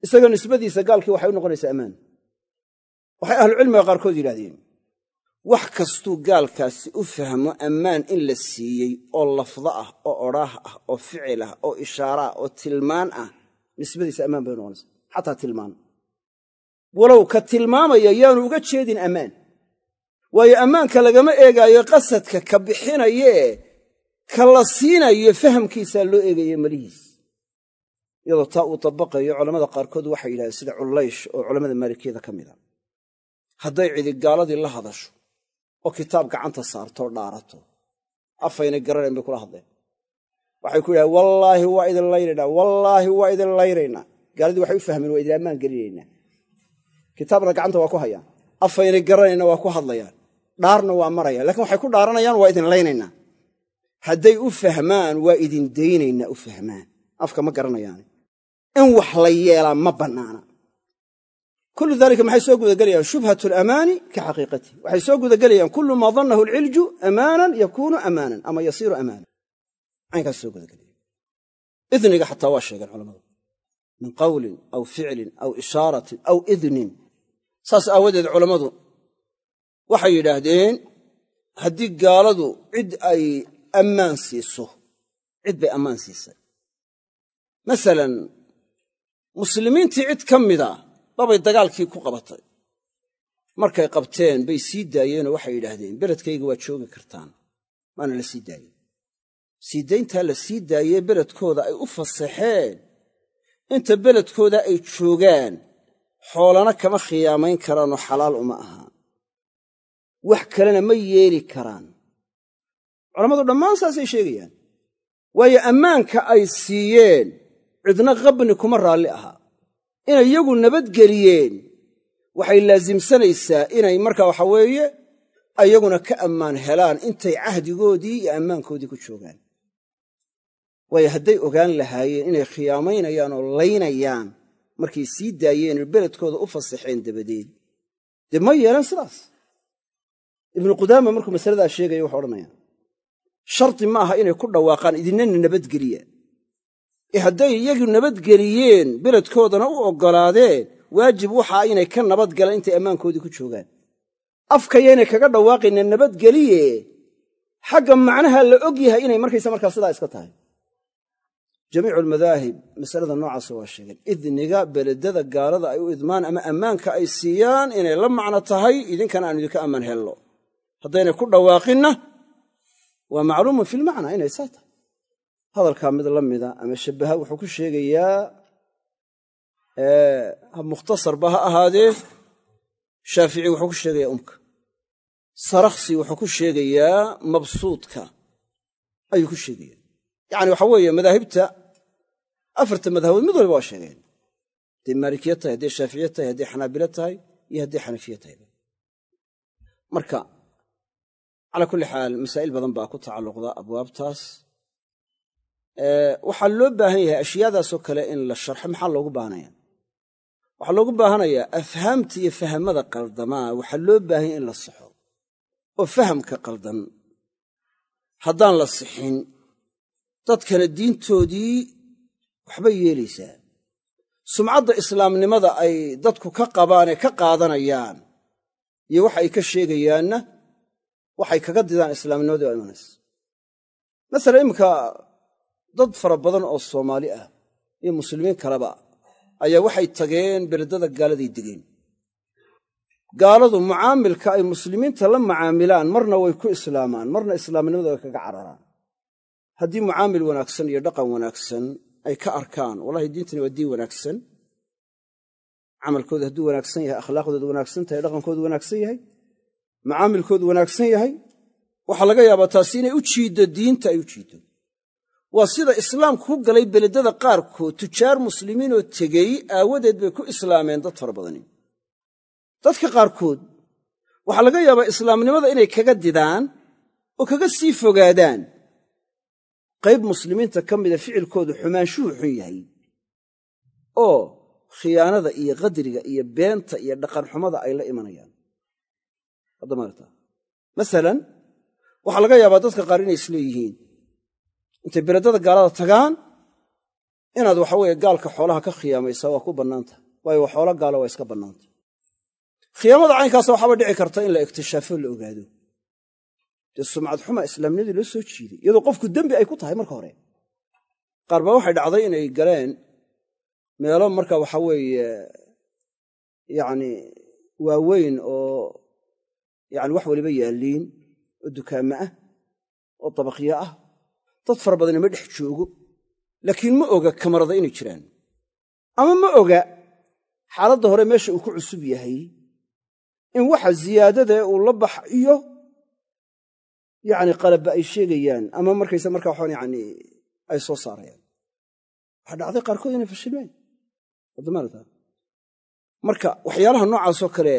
Isaga nisbadiisa gaalkii waxay u noqonaysaa ammaan. Waxay ahlucilmiga qaarkood yidhahdeen wax kastuu gaalkaasi u fahmo ammaan in la siiyey oo lafdo ah oo odhaah ah oo ficil ah oo ishaara ah oo tilmaan ah nisbadiisa ammaan bay u noqonaysaa xataa tilmaan. Walow ka tilmaamaya yaanu uga jeedin ammaan. Waayo ammaanka lagama eegaayo qasadka ka bixinayee ka la siinayo fahamkiisaa loo eegaye melihiis iyadoo taa uu dabaqayo culammada qaarkood waxay yidhahdeen sida cullaysh oo culammada maalikiyada ka mida hadday cidi gaaladii la hadasho oo kitaab gacanta saarto dhaarato. Afaynay garanayn bay kula hadleen. Waxay ku yidhahdeen wallaahi waa idin layraynaa wallaahi waa idin layraynaa gaaladii waxay u fahmeen waa idin ammaan gelinaynaa kitaabna gacanta waa ku hayaan. Afaynay garanayna waa ku hadlayaan. Dhaarna waa marayaan. Lakiin waxay ku dhaaranayaan waa idin laynaynaa hadday u fahmaan waa idin daynaynaa u fahmaan. Afka ma garanayaane in wax la yeelaa ma bannaana kullu daalika maxay soo gudagelayaan shubhat alamaani ka xaqiiqatihi waxay soo gudagelayaan kullu maa dannahu alcilju amaanan yakuunu amaanan ama yasiiru amaanan caynkaas soo gudagelaya idniga xataa waa sheegeen culammadu min qawlin aw ficlin aw ishaaratin aw idnin saas aawadeed culammadu waxay yidhaahdeen haddii gaaladu cid ay ammaan siiso cid bay ammaan siisay masalan muslimiintii cid ka mida babay dagaalkii ku qabatay. Markay qabteen bay sii daayeenoo waxay yidhaahdeen beledkayga waa joogi kartaan. Maana la sii daayey. Sii dayntaa la sii daayee beledkooda ay u fasaxeen inta beledkooda ay joogaan xoolana kama khiyaamayn karaanoo xalaal uma aha wax kalena ma yeeli karaan. Culammadu dhammaan saasay sheegayaan. Waayo ammaanka ay siiyeen cidna qabni kuma raalli ahaa inay iyagu nabadgeliyeen waxay laasimsanaysaa inay marka waxa weeye ayaguna ka ammaan helaan intay cahdigoodii iyo ammaankoodii ku joogaan. Waayo hadday ogaan lahaayeen inay khiyaamaynayaan oo laynayaan markay sii daayeen beledkooda u fasaxeen dabadeed. Dee ma yeelan sidaas? Ibnu qudaama markuu masaladaa sheegaya wuxuu odhanayaa shardi ma aha inay ku dhawaaqaan idinana nabadgeliya ee hadday iyagu nabadgeliyeen beledkoodana u oggolaadeen waajib waxaa inay ka nabadgalaan intay ammaankoodii ku joogaan. Afkayaynay kaga dhawaaqayna nabadgeliye xagga macnaha la og yahay inay markaysa markaa sidaa iska tahay. Jamiicu almadaahib masalada noocaasa waa sheegeen idniga beledada gaalada ay u idmaan ama ammaanka ay siiyaan inay la macno tahay idinkana aanu idinka ammaan helno. Haddaynay ku dhawaaqinna waa macluumun filmacnaa inay saa tahay hadalkaa mid la mida ama shabbaha wuxuu ku sheegayaa mukhtasarba ha ahaadee shaafici wuxuu ku sheegayaa umka sarakhsi wuxuu ku sheegayaa mabsuudka ayuu ku sheegaya yacani waxa weeye madaahibta afarta madhabood mid waliba waa sheegeen. Hadday maalikiya tahay hadday shaaficiye tahay hadday xanaabilo tahay iyo hadday xanafiye tahayba marka calaa kulli xaal masaa'il badan baa ku tacalluqda abwaabtaas waxaa loo baahan yahay ashyaadaasoo kale in la sharxo maxaa loogu baahanaya waxaa loogu baahanayaa afhaamta iyo fahamada qaldamaa waxaa loo baahanya in la saxo. Oo fahamka qaldan. Haddaan la sixin dadkana diintoodii waxbay yeelaysaa. Sumcadda islaamnimada ay dadku ka qabaanee ka qaadanayaan iyo waxa ay ka sheegayaanna waxay kaga didaan islaamnimadii waa imanaysa. Masalan iminka dad fara badan oo soomaali ah iyo muslimiin kaleba ayaa waxay tageen beledada gaaladay degeen gaaladu mucaamilka ay muslimiinta la mucaamilaan marna way ku islaamaan marna islaamnimada way kaga cararaan. Haddii mucaamil wanaagsan iyo dhaqan wanaagsan ay ka arkaan wallahi diintani waa diin wanaagsan. Camalkooda hadduu wanaagsan yahay akhlaaqdooda wanaagsan tahay dhaqankoodu wanaagsan yahay mucaamilkoodu wanaagsan yahay waxaa laga yaabaa taasi inay u jiiddo diinta ay u jiiddo waa sida islaamku ku galay beledada qaarkood tujaar muslimiinoo tegey aawadeed bay ku islaameen dad fara badani. Dadka qaarkood waxaa laga yaabaa islaamnimada inay kaga didaan oo kaga sii fogaadaan. Qayb muslimiinta ka mida ficilkoodu xumaanshuhu xun yahay oo khiyaanada iyo qadriga iyo beenta iyo dhaqanxumada ay la imanayaan. Masalan waxaa laga yaabaa dadka qaar inay isleeyihiin intay beledada gaalada tagaan inaad waxa weeye gaalka xoolaha ka khiyaamaysaa waa ku bannaanta. Waayo waa gaalo waa iska bannaanta. Khiyaamada caynkaasa waxaaba dhici karta in la iktishaafo la ogaado. Dee sumcad xuma islaamnimadii loo soo jiiday iyadoo qofku dembi ay ku tahay marka hore. Qaar baa waxay dhacday inay galeen meelo marka waxa weeye yacni waaweyn oo yacni wax waliba yaalliin oo dukaamo ah oo dabaqyo ah dad fara badani ma dhex joogo laakiin ma oga kamarada inay jiraan. Ama ma oga xaaladda hore meesha uu ku cusub yahay in waxa ziyaadadae uu la bax iyo yacni qalabba ay sheegayaan ama markaysa markaa waxaan yacni ay soo saarayaan. Waxaa dhacday qaarkood inay fashilmeen marka waxyaalaha noocaasoo kale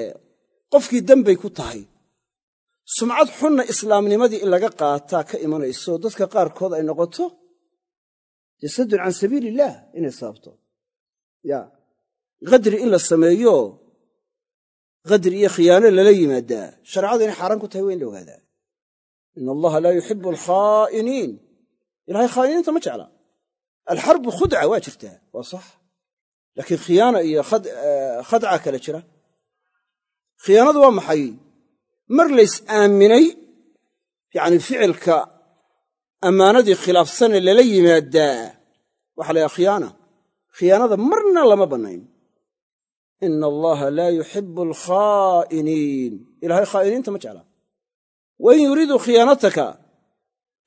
qofkii dembay ku tahay sumcad xunna islaamnimadii in laga qaataa ka imanayso dadka qaarkood ay noqoto dee saddun can sabiili illaah inay sababto ya qadri in la sameeyo qadri iyo khiyaano lala yimaadaa. Shareecadu inay xaaraan ku tahay waa in la ogaadaa ina allaha laa yuxibu alkhaa'iniin. Ilahay khaa'iniinta ma jecla. Alxarbu khudca waa jirtaa waa sax. Laakiin khiyaana iyo khadca kale jira. Khiyaanadu waa maxay mar lays aaminay yacni ficilka ammaanadii khilaafsane lala yimaadaa waxa la yhaha khiyaana. Khiyaanada marna lama bannayn. Ina allaha laa yuxibu alkhaa'iniin. Ilahay khaa'iniinta ma jecla wain yuriiduu khiyaanataka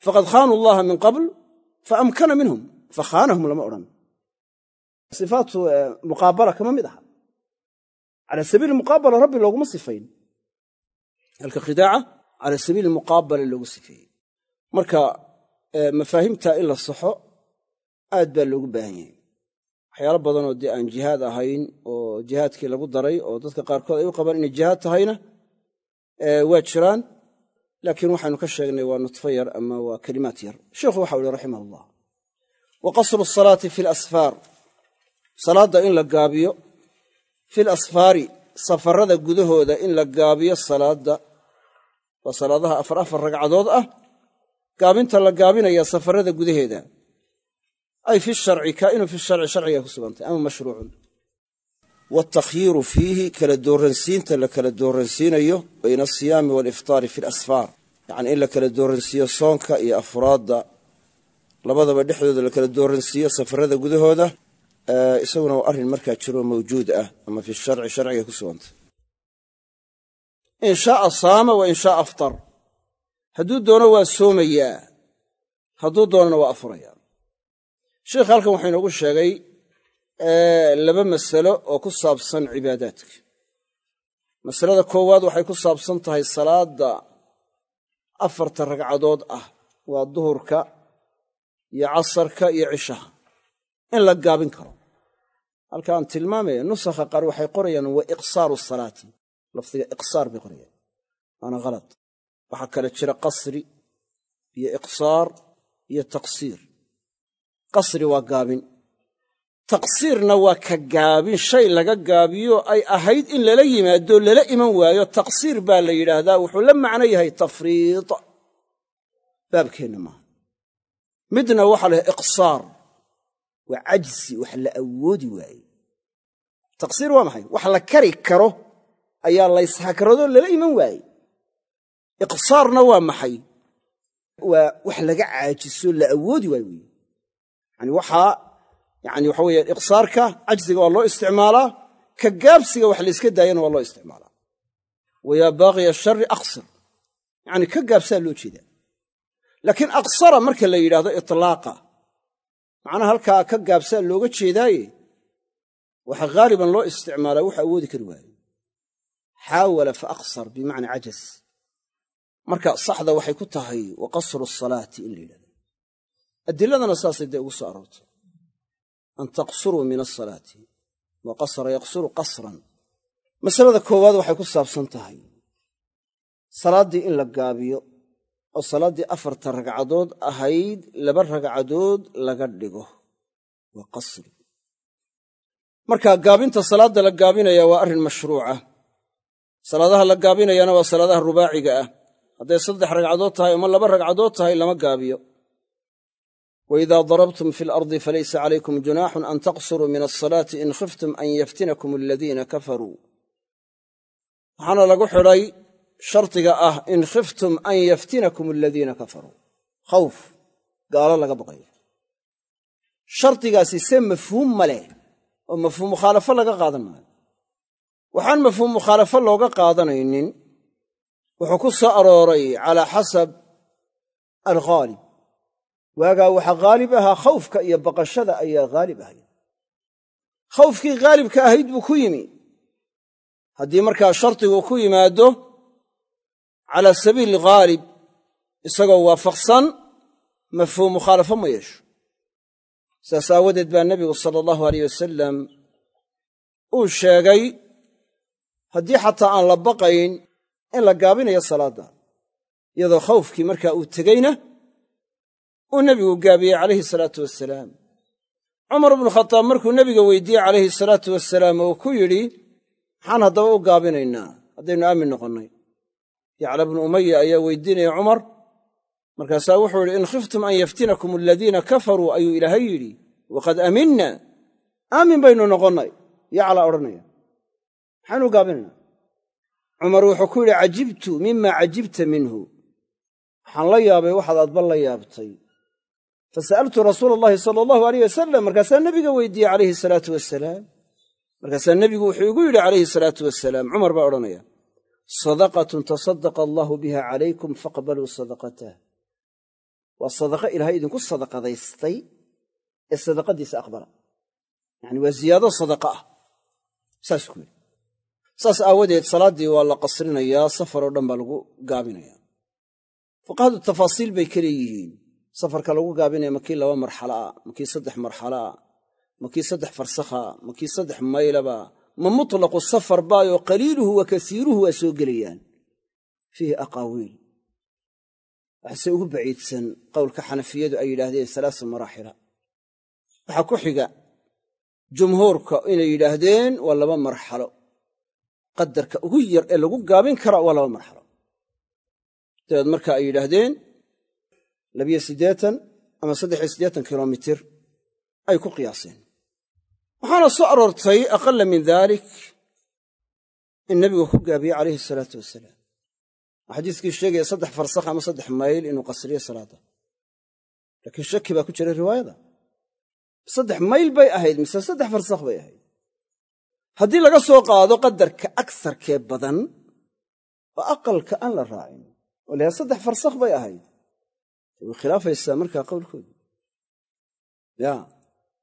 faqad khaanuu allaha min qabl faamkana minhum fakhaanahum lama odhan. Sifaatu muqaabala kama mid aha. Cala sabiili muqaabala rabbi looguma sifayn halka khidaaca cala sabiili muqaabala loogu sifeeyey. Marka mafaahimta in la saxo aad baa loogu baahan yahay. Waxyaalo badanoo dee aan jihaad ahayn oo jihaadkii lagu daray oo dadka qaarkood ay u qabaan inay jihaad tahayna waa jiraan. Laakiin waxaynu ka sheegnay waa nutfo yar ama waa kelimaad yar. Sheikhu waxau ihi raximah allah wa qasru asalaati fi lasfaar salaadda in la gaabiyo salaadda waa salaadaha afar afar ragcadood ah. Gaabinta la gaabinaya safarada gudaheeda. Ay fi sharci kaa'inu fi sharci sharciga ku sugantay ama mashruucun. Watakhyiiru fiihi kala dooransiinta la kala dooransiinayo bayna asiyaami waaliftaari fi lasfaar yacnii in la kala dooransiiyo soonka iyo afraadda labadaba dhexdooda la kala dooransiiyo safarada gudahooda. Isaguna waa arrin markaa jiroo mawjuud ah ama fi sharci sharciga ku sugantay in shaaa saama wa in shaaa aftar. Hadduu doono waa soomayaa. Hadduu doonana waa afurayaa. Sheikh halkan wuxuu inoogu sheegay laba masalo oo ku saabsan cibaadaadka. Masalada koowaad waxay ku saabsan tahay salaadda afarta ragcadood ah. Waa duhurka iyo casarka iyo cishaha. In la gaabin karo. Halkaan tilmaamaya nusakha qaar waxay qorayaan wa iqsaaru salaati lafdiga iqsaar bay qorayaan waana halad waxaa kale jira qasri iyo iqsaar iyo taqsiir. Qasri waa gaabin. Taqsiirna waa ka gaabin. Shay laga gaabiyo ay ahayd in lala yimaado lala iman waayo taqsiir baa la yidhaahdaa wuxuu la macno yahay tafriid baabkeenna maaha midna waxaa la iqsaar. Waa cajsi wax la awoodi waaye. Taqsiir waa maxay? Wax la kari karo ayaa layshakarado lala iman waaye iqsaarna waa maxay? Waa wax laga caajiso la awoodi waayo weeye yani waxaa yani waxa weeye iqsaarka cajsiga waa loo isticmaalaa ka gaabsiga wax layska daayana waa loo isticmaalaa. Wayaa baaqiya shari aqsir yani ka gaabsaa loo jeedaa. Laakiin aqsara marka la yidhahdo itlaaqa macnaha halkaa ka gaabsaa looga jeedaaye waxa haaliban loo isticmaalaa wax awoodi kari waayo xaawala fa aqsar bimacnaa cajas marka saxda waxay ku tahay wa qasru salaati in la yidhahdo adiladana saasay dee ugu soo aroortay an taqsuruu min asalaati wa yaqsuru qasran masalada koowaad waxay ku saabsan tahay salaaddii in la gaabiyo oo salaaddii afarta ragcadood ahayd laba ragcadood laga dhigo waa qasri gaabinta salaadda la gaabinaya waa arrin mashruuca salaadaha la gaabinayana waa salaadaha rubaaciga ah. Hadday saddex ragcadood tahay ama laba ragcadood tahay lama gaabiyo. Waidaa darabtum fi alardi falaysa calaykum junaaxun an taqsuruu min asalaati in khiftum an yaftinakum aladiina kafaruu. Waxaana lagu xidhay shardiga ah in khiftum an yaftinakum aladiina kafaruu. Khawf gaalo laga baqayo shardigaasi se mafhuum ma leh oo mafhuum mukhaalafo laga qaadan maayo waxaan mafhuum mukhaalafo looga qaadanaynin. Wuxuu ku soo arooray calaa xasab alghaalib waagaa waxaa haalib ahaa khawfka iyo baqashada ayaa haalib ahayd khawfkii haalibka ahayd buu ku yimi. Haddii markaa shardigu ku yimaado calaa sabiili haalib isagoo waafaqsan mafhuum mukhaalafo ma yeesho. Saas aawadeed baa nebigu sala allahu aleyh wasalam uu sheegay haddii xataa aan la baqayn in la gaabinayo salaadda iyadoo khawfkii markaa uu tegeyna uu nebigu gaabiyey calayhi salaatu wasalaam cumar bnu khataab markuu nebiga weydiiyey calayhi salaatu wasalaam oo ku yidhi maxaan haddaba u gaabinaynaa haddaynu aamin noqonnay. Yacla bnu umaya ayaa weydiinaya cumar markaasaa wuxuu yidhi in khiftum an yaftinakum aladiina kafaruu ayuu ilaahay yidhi waqad aminna. Aamin baynu noqonnay yacla odhanaya maxaynu u gaabinaynaa cumar wuxuu ku yidhi cajibtu mima cajibta minhu. Waxaan la yaabay waxaad adba la yaabtay. Fasa'altu rasuula allahi sala allahu aleyh wasalam markaasaa nebiga weydiiyey calayhi salaatu wasalaam markaasaa nebigu wuxuu igu yidhi calayhi salaatu wasalaam cumar baa odhanaya sadaqatun tasadaqa allaahu biha calaykum faqbaluu sadaqatah waa sadaqa ilaahay idinku sadaqadaystay ee sadaqadiisa aqbala. Yacani waa ziyaado sadaqa ah. Saas ku yidhi saas aawadeed salaaddii waa la qasrinayaa safar oo dhan baa lagu gaabinaya fuqahadu tafaasiil bay ka leeyihiin. Safarka lagu gaabinaya makii laba marxalo ah makii saddex marxalo ah makii saddex farsakha makii saddex maylaba ma mutlaqu safar baayoo qaliiluhu wa kasiiruhu waa soo gelayaan. Fiihi aqaawiil. Waxase ugu baciidsan qowlka xanafiyadu ay yidhaahdeen salaasa maraaxila. Waxaa ku xiga jumhuurka inay yidhaahdeen waa laba marxalo qadarka ugu yar ee lagu gaabin kara waa laba marxalo. Dabeed marka ay yidhaahdeen labiyo siddeetan ama saddexiyo siddeetan kilomitir ay ku qiyaaseen. Waxaana soo aroortay aqala min dalik in nebigu ku gaabiyey calayhi salaatu wasalaam. Xadiiskii sheegaya saddex farsakh ama saddex mayl inuu qasriyo salaadda laakiin shaki baa ku jira riwaayada. Saddex mayl bay ahayd mise saddex farsakh bay ahayd haddii laga soo qaado qadarka agsarkee badan oo aqalka aan la raacin. Oo lahaa saddex farsakh bay ahayd. Way khilaafaysaa markaa qowlkooda ya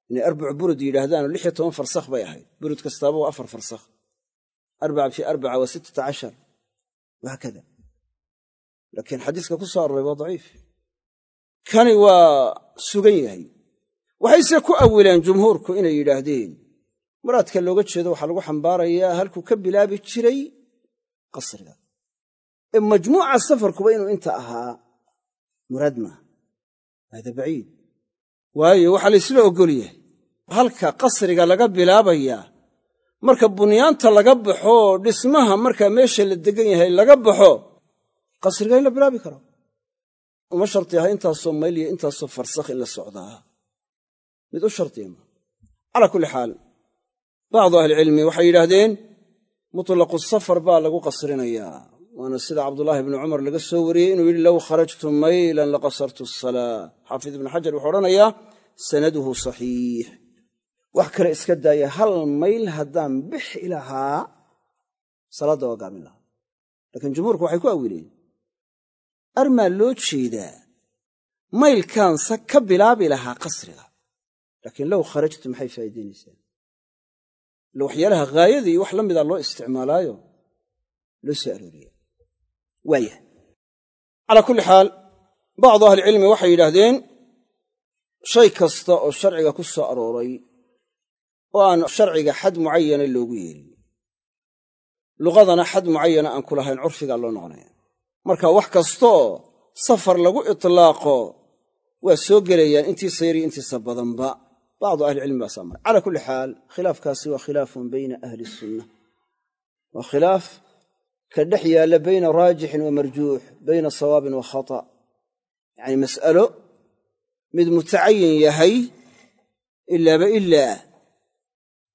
inay arbacu burud yidhaahdaanoo lix iyo toban farsakh bay ahayd. Burud kastaaba waa afar farsakh. Arbaca fii arbaca waa sittata cashar. Wahaakada laakiin xadiiska ku soo aroray waa daciif. Kani waa sugan yahay. Waxayse ku awileen jumhuurku inay yidhaahdeen muraadka looga jeedo waxaa lagu xambaarayaa halkuu ka bilaabi jiray qasriga. Ee majmuuca safarkuba inuu inta ahaa muraad maaha hada baciid. Waayo waxaa laysla oggol yahay halka qasriga laga bilaabayaa marka bunyaanta laga baxo dhismaha markaa meesha la degan yahay laga baxo qasriga in la bilaabi karo. Uma sharti aha intaasoo mayl iyo intaasoo farsakh in la socdaa. Mid u shardiya maa calaa kulli xaal bacdu ahlicilmi waxay yidhaahdeen mutlaqu safar baa lagu qasrinayaa waana sida cabdulaahi bni cumar laga soo wariyey inuu yidhi low kharajtu maylan laqasartu asalaa xaafid ibnu xajar wuxuu odhanayaa sanaduhu saxiix wax kale iska daaya hal mayl haddaan bixi lahaa salaadda waa gaabin lahaa laakiin jumhuurku waxay ku awileen armaa loo jeedaa maylkaansa ka bilaabi lahaa qasriga laakiin low kharajtu maxay faa'iidaynaysaa ila waxyaalaha haayadii wax la mida loo isticmaalaayo loo soo arooriya waayah calaa kulli xaal bacdu ahlicilmi waxay yidhaahdeen shay kasta oo sharciga ku soo arooray oo aan sharciga xad mucayana loogu yeelin. Luqadana xad mucayana aan ku lahayn curfigaa loo noqonaya. Marka wax kastaoo safar lagu itlaaqo waa soo gelayaan intiisa yar iyo intiisa badanba bacdu ahlicilmi baa saa maray calaa kulli xaal khilaafkaasi waa khilaafun bayna ahli sunna waa khilaaf ka dhex yaalla bayna raajixin wa marjuux bayna sawaabin wa khata yacani mas'alo mid mutacayin yahay ilaaba ilaa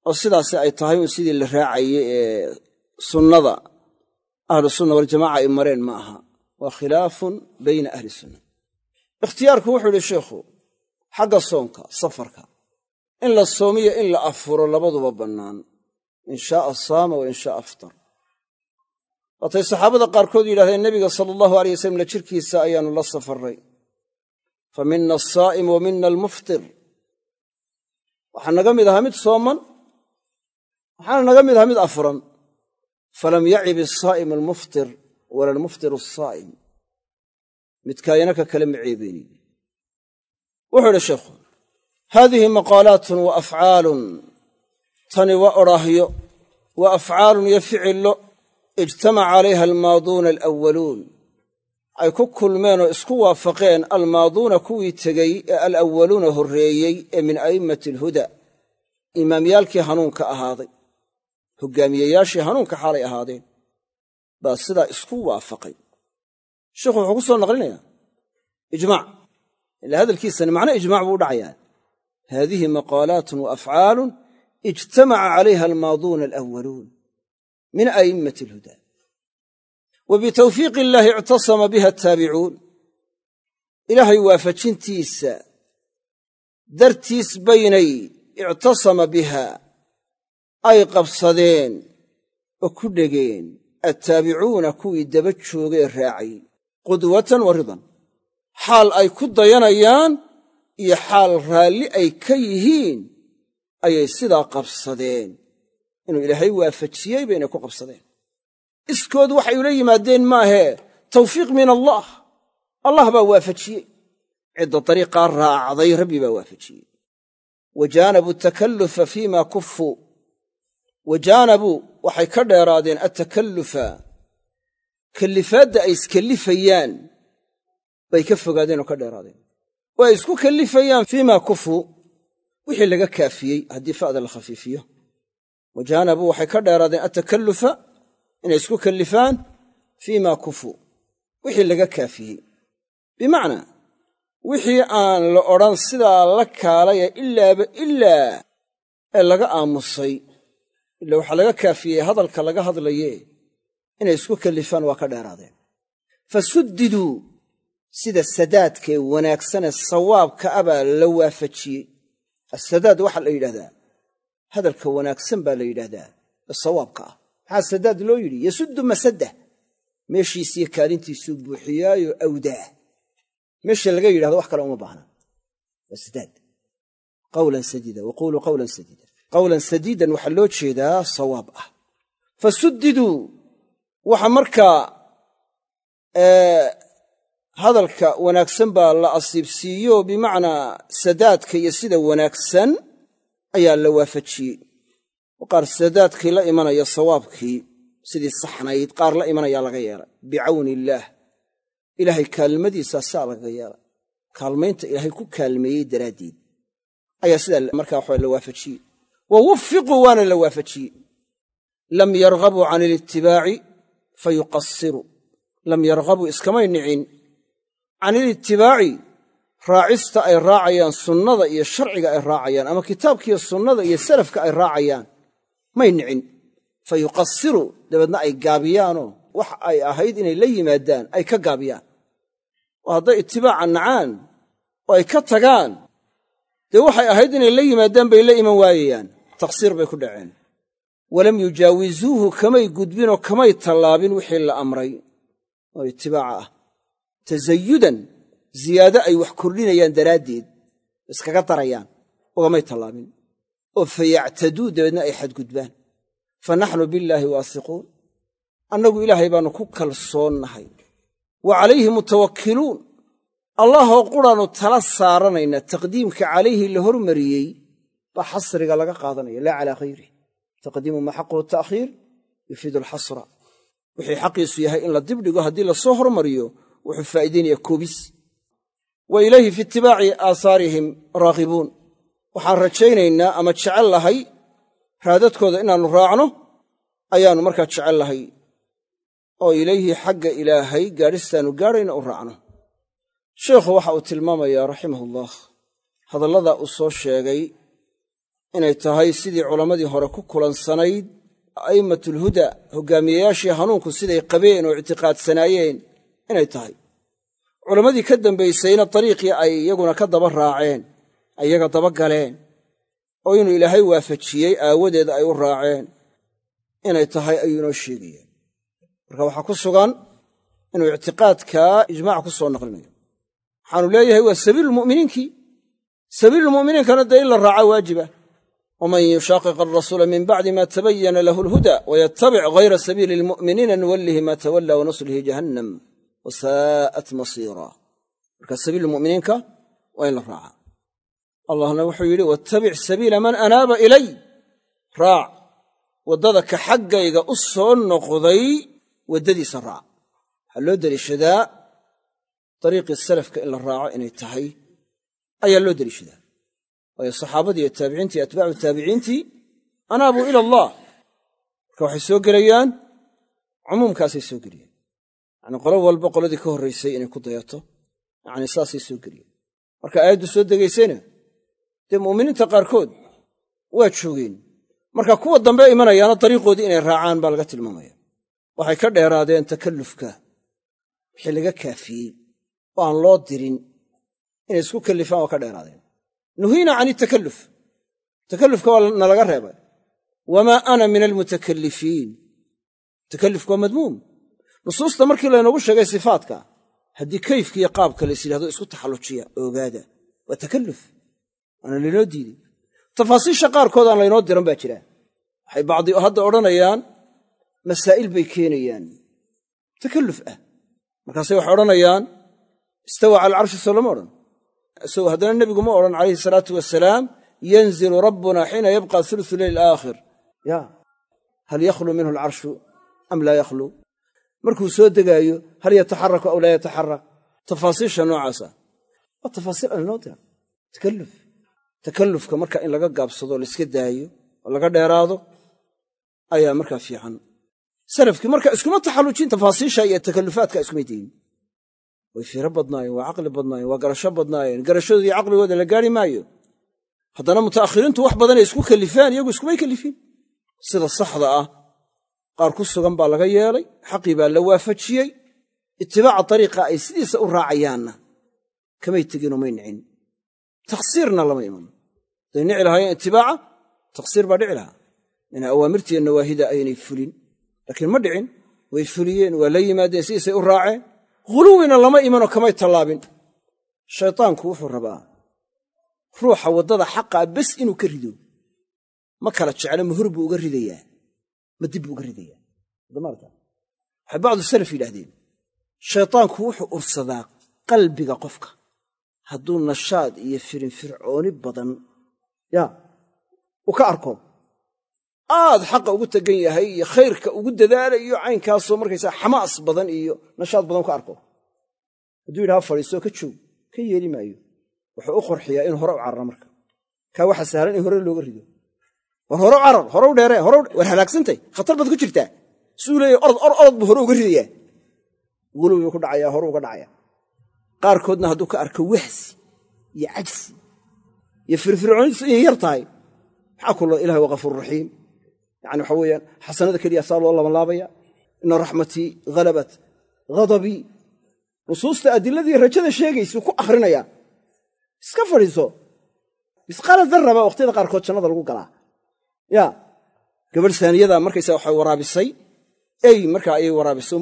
oo sidaasi ay tahay un sidii la raacayey ee sunnada ahlu sunna waljamaca ay mareen ma aha waa khilaafun bayna ahli sunna ikhtiyaarku wuxuu yihi sheikhu xagga soonka safarka in la soomiyo in la afuro labaduba bannaan. In shaaa saama wa in shaaa aftar. Waatay saxaabada qaarkood yidhahdeen nebiga sala allahu alay wasalam la jirkiisa ayaannu la safarray. Fa mina asaa'im wa mina almuftir. Waxaa naga mid ahaa mid sooman waxaana naga mid ahaa mid afuran. Falam yacib asaa'im almuftir wala almuftir asaa'im midkaayana ka kale ma ceebeynin wuxuu idhi sheekhu haadihi maqaalaatun wa afcaalun tani waa odhaahyo wa afcaalun iyo ficillo ijtamaca calayha almaaduuna alawaluun ay ku kulmeen oo isku waafaqeen almaaduuna kuwii tegey ee alawaluuna horreeyey ee min a'immati alhuda imaamyaalkii hanuunka ahaaday hoggaamiyeyaashii hanuunka xaalay ahaadeen baa sidaa isku waafaqay sheikhu wuxuu ku soo naqlinayaa ijmaac ilaa hadalkiisani macno ijmac buu u dhacayaa haadihi maqaalaatun wa afcaalun ijtamaca calayha almaaduuna alawaluun min a'immati alhuda wa bitawfiiqi illaahi ictasama biha attaabicuun ilaahay waafajintiisa dartiis baynay ictasama biha ay qabsadeen oo ku dhegeen attaabicuuna kuwii daba joogee raacay qudwatan wa ridan xaal ay ku dayanayaan iyo xaal raalli ay ka yihiin ayay sidaa qabsadeen. Inuu ilaahay waafajiyey baynay ku qabsadeen. Iskood waxay ula yimaadeen maahee tawfiiq min allah. Allah baa waafajiyey. Cidda dariiqaa raacday rabbi baa waafajiyey. Wa jaanabuu takallufa fiima kuffuu wa jaanabuu waxay ka dheeraadeen attakallufa. Kallifaadda ay iskallifayaan bay ka fogaadeen oo ka dheeraadeen oo ay isku kallifayaan fiima kufuu wixii laga kaafiyey haddii fa'da la khafiifiyo. Wa jaanabuu waxay ka dheeraadeen attakallufa inay isku kallifaan fiima kufuu wixii laga kaafiyey. Bimacnaa wixii aan la odhan sidaa la kaalaya ilaaba ilaa ee laga aamusay ila waxaa laga kaafiyey hadalka laga hadlaye inay isku kallifaan waa ka dheeraadeen. Fa sida sadaadkee wanaagsanee sawaabka a baa la waafajiyey. Assadaad waxaa la yidhahdaa hadalka wanaagsan baa la yidhaahdaa ee sawaabka ah. Maxaa sadaad loo yidhi? Yasuddu masadda. Meeshiisiyo kaalintiisuu buuxiyaayo awdaa. Meesha laga yidhahdo wax kale uma baahna. Waa sadaad. Sadiida wa quuluu qawlan sadiida. Qawlan sadiidan waxaa loo jeedaa sawaab ah. Fa suddiduu waxa markaa hadalka wanaagsan baa la asiibsiiyo bimacnaa sadaadka iyo sida wanaagsan ayaa la waafajiyey qaar sadaadkii la imanaya sawaabkii sidii saxnayd qaar la imanayaa laga yeelay. Bicawni illaah ilaahay kaalmadiisaa saa laga yeelay. Kaalmaynta ilaahay ku kaalmeeyey daraaddeed ayaa sidaa markaa waxaa la waafajiyey wa wuffiquu waana la waafajiyey lam yarghabuu can ilitibaaci fa yuqasiruu lam yarghabuu iskamay nicin can ilitibaaci raacista ay raacayaan sunnada iyo sharciga ay raacayaan ama kitaabkiiyo sunnada iyo salafka ay raacayaan may nicin. Fa yuqasiruu dabeedna ay gaabiyaanoo wax ay ahayd inay la yimaadaan ay ka gaabiyaan. Oo hadday itibaaca nacaan oo ay ka tagaan dee waxay ahayd inay la yimaadaan bay la iman waayayaan. Taqsiir bay ku dhaceen. Walam yujaawizuuhu kamay gudbinoo kamay tallaabin wixii la amray. Oo itibaaca ah tasayudan ziyaado ay wax kordhinayaan daraaddeed iskaga darayaan ugamay tallaabin oo fa yactaduu dabeedna ay xadgudbaan. Fa naxnu billaahi waasiquun. Annagu ilaahay baannu ku kalsoonnahay. Wa calayhi mutawakkiluun allahoo quraannu tala saaranaynaa taqdiimka calayhi la hormariyey baa xasriga laga qaadanaya laa calaa hayrih taqdiimu maa xaquhu ta'khiir? Yufiidu alxasra. Wixii xaqiisu yahay in la dibdhigo haddii la soo hormariyo wuxuu faa'iidaynayaa koobis wa ilayhi fi itibaaci aahaarihim raagibuun waxaan rajaynaynaa ama jecel lahay raadadkooda inaannu raacno ayaannu markaa jecel lahay. Oo ilayhi xagga ilaahay gaadhistaannu gaadhayna u raacno. Sheikhu waxa uu tilmaamayaa raximahullah. Hadallada uu soo sheegay inay tahay sidii culammadii hore ku kulansanayd a'immatulhuda hoggaamiyeyaashii hanuunku siday qabeen oo ictiqaadsanaayeen inay tahay. Culammadii ka dambaysayna dariiqii ay iyaguna ka daba raaceen ayaga daba galeen oo inuu ilaahay waafajiyey aawadeed ay u raaceen inay tahay ayuu inoo sheegayaan marka waxaa ku sugan inuu ictiqaadkaa ijmaac ku soo naqlinayo. Waxaanu leeyahay waa sabiilulmu'miniinkii sabiilulmu'miniinkana dee in la raaca waajiba. Waman yushaaqiq alrasuula min bacdi ma tabayana lahu alhuda wayatabic hayra sabiili almu'miniina nuwallihi ma tawalla wanuslihi jahannam wasaa'at masiira marka sabiilulmu'miniinka waa in la raaca allahna wuxuu yidhi wattabic sabiila man anaaba ilay raac waddada ka xaggayga u soo noqday waddadiisa raac waxaa loo deliishadaa dariiqii salafka in la raaco inay tahay ayaa loo deliishadaa waayo saxaabadii iyo taabiciintii atbaacu taabiciintii anaabuu ila allah marka waxay soo gelayaan cumuumkaasay soo geliyeen yacnii qolo walba qoladii ka horraysay inay ku dayato. Yacnii saasay soo geliyeen. Marka aayaddu soo degaysayna dee mu'miniinta qaarkood waa joogeen. Marka kuwa dambe imanayaana dariiqoodii inay raacaan baa laga tilmaamaya. Waxay ka dheeraadeen takallufka wixii laga kaafiyey oo aan loo dirin inay isku kallifaan waa ka dheeraadeen. Nuhiina can itakalluf takallufka waa nalaga reebay. Wamaa ana min almutakallifiin takallufka waa madmuum nusuusta markii laynoogu sheegay sifaadka haddii kayfka iyo qaabka lays yidhahdo isku taxallujiya ogaada waa takalluf waana laynoo diidey tafaasiisha qaarkood aan laynoo diran baa jira. Waxay bacdi hadda odhanayaan masaa'il bay keenayaan. Takalluf ah. Markaase waxay odhanayaan istawa cala alcarshi soo lama odhan. Isagoo haddana nebigu ma odhan calayhi salaatu wasalaam yanzilu rabbuna xiina yabqa thuluthu leyl aakhir. Ya hal yakhluu minhu alcarshu am laa yakhluu markuu soo degaayo hal yataxaraku aw laa yataxarak tafaasiisha noocaasa waa tafaasiil aan takalluf. Takallufka marka in laga gaabsado laiska daayo oo laga dheeraado ayaa markaa fiican. Salafkii marka iskuma taxallujin tafaasiisha iyo takallufaadka iskumay dayin way fiiro badnaayeen waa caqli badnaayeen waa garasho badnaayeen. Garashadoodii caqligooda la gaari maayo. Haddana mutaakhiriintu wax badanay isku kallifaan iyagu iskumay kallifiin sida saxda ah qaar ku sugan baa laga yeelay xaqii baa la waafajiyey. Itibaaca dariiqa ay sidiisa u raacayaanna kamay teginoo may nicin. Taqsiirna lama iman. Hadday nici lahaayeen itibaaca taqsiir baa dhici lahaa. Inay awaamirtiiyo nawaahida aynay fulin. Laakiin ma dhicin way fuliyeen waa la yimaadeen sidiisay u raaceen. Huluwina lama imanoo kamay tallaabin. Shaytaanku wuxuu rabaa ruuxa waddada xaqaa bes inuu ka rido. Ma kala jeclo ma hor buu uga ridayaa ma dib buu uga ridayaa waxay bacdu salaf yidhaahdeen shaytaanku wuxuu ursadaa qalbiga qofka. Hadduu nashaad iyo firinfircooni badan yaa uu ka arko aad xaqa ugu tegan yahay iyo khayrka ugu dadaalayo caynkaasoo markaysaa xamaas badan iyo nashaad badan ka arko. Hadduu yidhaha fadhiistoo ka joog ka yeeli maayo. Wuxuu u qorxiyaa inuu hore u cararo marka. Kaa waxa sahlan in hore looga rido war hore u carar hore u dheere war halaagsantay. Khatar baad ku jirtaa. Suu leeya orod or orod buu hore uga ridayaa. Gulubiu ku dhacayaa hore uga dhacaya qaarkoodna hadduu ka arko wahsi iyo cajsi iyo firfircoonidiisu inay yar tahay. Maxaa kulo ilahi waa kafuur raxiim. Waxa weeyaan xasanada keliya saa loo labanlaabaya ina raxmatii halabat ghadabii nusuusta adiladii rajada sheegaysu ku akhrinayaa iska fadhiiso. Misqaala darraba waqhtiyada qaarkood jannada lagu galaa ya gabadh saaniyada markaysa waxay waraabisay. Ey markaa ayay waraabiso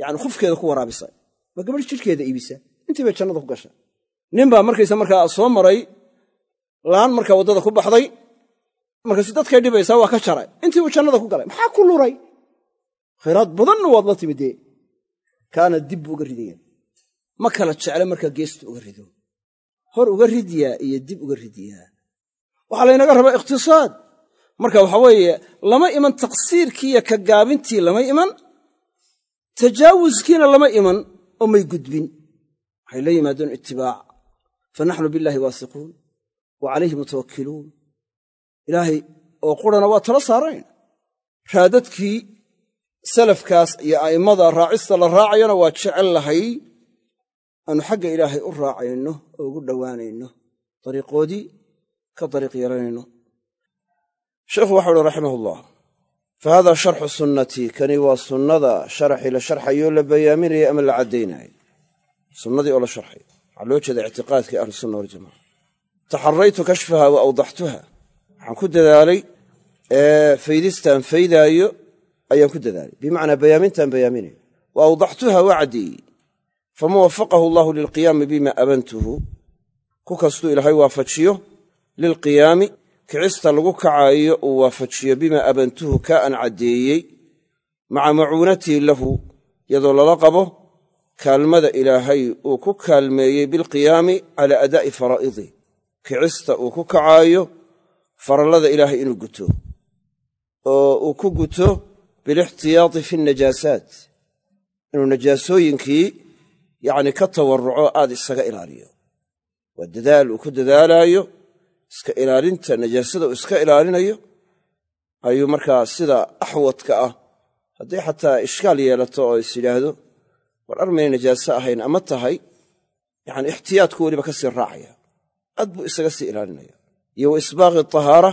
yani khufkeeda ku waraabisay. Waa gabadh jidhkeeda iibisa? Intii bay jannada ku gasha? Nin baa markaysa markaa soo maray laan markaa waddada ku baxday. Markaasu dadkay dhibaysaa waa ka jaray. Intii uu jannada ku galay maxaa ku luray? Khayraad badanna waad la timid dee kaana dib uga ridaya. Ma kala jecle markaa geestu uga rido. Hor uga ridyaa iyo dib uga ridyaa waxaa laynaga rabaa ikhtisaad marka waxa weeye lama iman taqsiirkiiyo ka gaabintii lama iman tajaawuskiina lama iman oo may gudbin. Waxay la yimaadeen itibaac. Fa naxnu billaahi waasiquun wa calayhi mutawakkiluun. Ilaahay oo qurana waa tala saaranayn raadadkii salafkaas iyo a'immada raacista la raacayona waa jecel lahay aanu xagga ilaahay u raacayno oo ugu dhowaanayno dariiqoodii ka dariiq yeelanayno sheikhu waxau uhi raximahullah fa hada sharxu sunnatii kani waa sunnada sharaxii la sharxayoo la bayaaminaya ama la caddaynayo sunnadii oo la sharxayo waxaa loo jeeda ictiqaadkii ahlusunna waljamaca taxaraytu kashfaha wa awdaxtuha. Waxaan ku dadaalay faydistaan faydaayo ayaan ku dadaalay. Bimacnaa bayaamintaan bayaaminayo wa awdaxtuha waa faman wafaqahu allahu lilqiyaami bima abantuhu ku kastuu ilaahay waafajiyo lilqiyaami kicista lagu kacaayo uu waafajiyo bimaa abantuhu kaa aan caddeeyey maca macuunatii lahu iyadoo lala qabo kaalmada ilaahay uu ku kaalmeeyey bilqiyaami calaa adaa'i faraa'idih kicista uu ku kacaayo farallada ilaahay inuu guto oo uu ku guto bilixtiyaati fi najaasaat inuu najaasooyinkii yacni ka tawarruco aad isaga ilaaliyo. Waa dadaal uu ku dadaalaayo iska ilaalinta najaasada uu iska ilaalinayo ayuu markaa sida axwadka ah haddii xataa ishkaal yeelato oo is yidhaahdo war armayna najaaso ahayn ama tahay yacani ixtiyaadku weliba ka sii raacaya. Aad buu isaga sii ilaalinaya iyo wa isbaaqi tahaara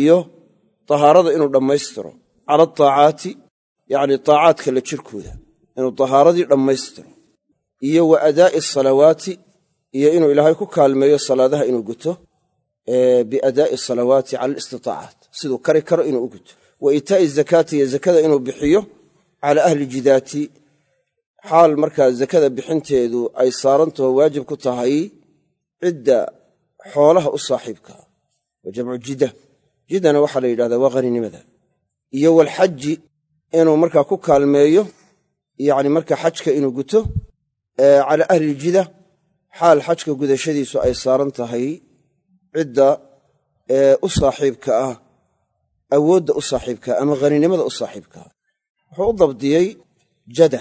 iyo tahaarada inuu dhammaystiro. Cala ataacaati yacni taacaadka la jirkooda inuu tahaaradii dhammaystiro. Iyo wa adaa'i asalawaati iyo inuu ilaahay ku kaalmeeyo salaadaha inuu guto biadaa'i asalawaati cala alistitaacaat siduu kari karo inuu u guto wa iitaa'i zakaati iyo zakada inuu bixiyo cala ahli jidaati. Xaal markaa zakada bixinteedu ay saarantaho waajib ku tahay cidda xoolaha u saaxiibkaa wa jamcu jida jiddana waxaa la yidhahdaa waa haninimada iyo walxaji inuu markaa ku kaalmeeyo yacni markaa xajka inuu guto cala ahli jida xaal xajka gudashadiisu ay saaran tahay cidda u saaxiibka ah awoodda u saaxiibkaa ama haninimada u saaxiibkaa wuxuu u dabdiyey jada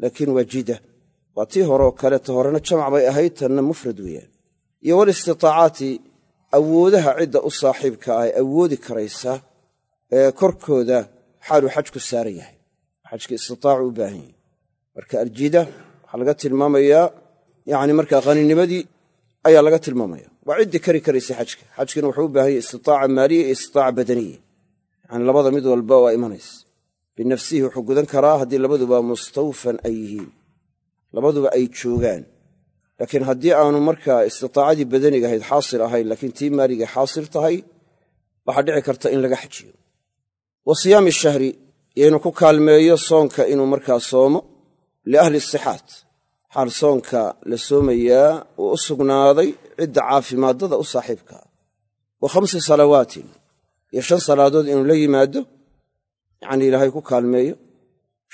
laakiin waa jida. Waa tii hore oo kale ta horena jamac bay ahayd tanna mufrad weeyaan. Iyo walistitaacaati awoodaha cidda u saaxiibka ah awoodi karaysa ee korkooda xaaluu xajku saaran yahay. Xajka istitaacu u baahan yahy marka aljida waxaa laga tilmaamayaa yacni markaa haninimadii ayaa laga tilmaamaya waa ciddii kari karaysa xajka. Xajkina wuxuu u baahan yahy istitaaca maaliya iyo istitaaca badaniya. Yani labada mid walba waa imanaysa. Binafsihi wuxuu gudan karaa haddii labaduba mustawfan ay yihiin. Labaduba ay joogaan. Laakiin haddii aanu markaa istitaacadii badaniga ahayd xaasil ahayn laakiin tii maaliga xaasil tahay waxaa dhici karta in laga xajiyo. Wa siyaami shahri iyo ku kaalmeeyo soonka inuu markaa soomo liahli sixaat. Xaal soonka la soomayaa uu u sugnaaday cidda caafimaadada u saaxiibkaa wa khamsi salawaatin iyo shan salaadood inuu la yimaado yacnii ilaahay ku kaalmeeyo.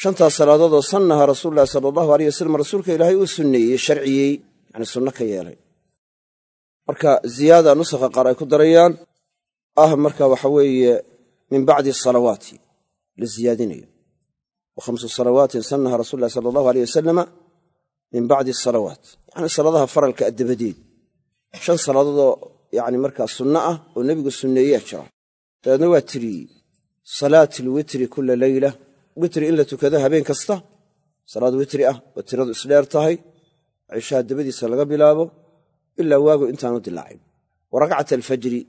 Shantaas salaadoodoo sannaha rasuululahi sala allahu aleyh wasalam rasuulka ilaahay uu sunneeyey sharciyey yacni sunno ka yeelay. Marka ziyaada nusakha qaar ay ku darayaan ah marka waxa weeye min bacdi salawaati la ziyaadinayo. Wa khamsu salawaatin sannaha rasul lahi sala allahu aleyh wasalama min bacdi salawaat yacni salaadaha faralka addabadeed shan salaadoodoo yacni markaa sunno ah oo nebigu sunneeyaa jira dabeedna waa tiriyey salaat alwitri kula leyla witri in la tukado habeen kasta salaad witri ah oo tiradu isdheer tahay cishaha dabadiisa laga bilaabo ilaa waagu intaanu dilaacin wa rakcat alfajri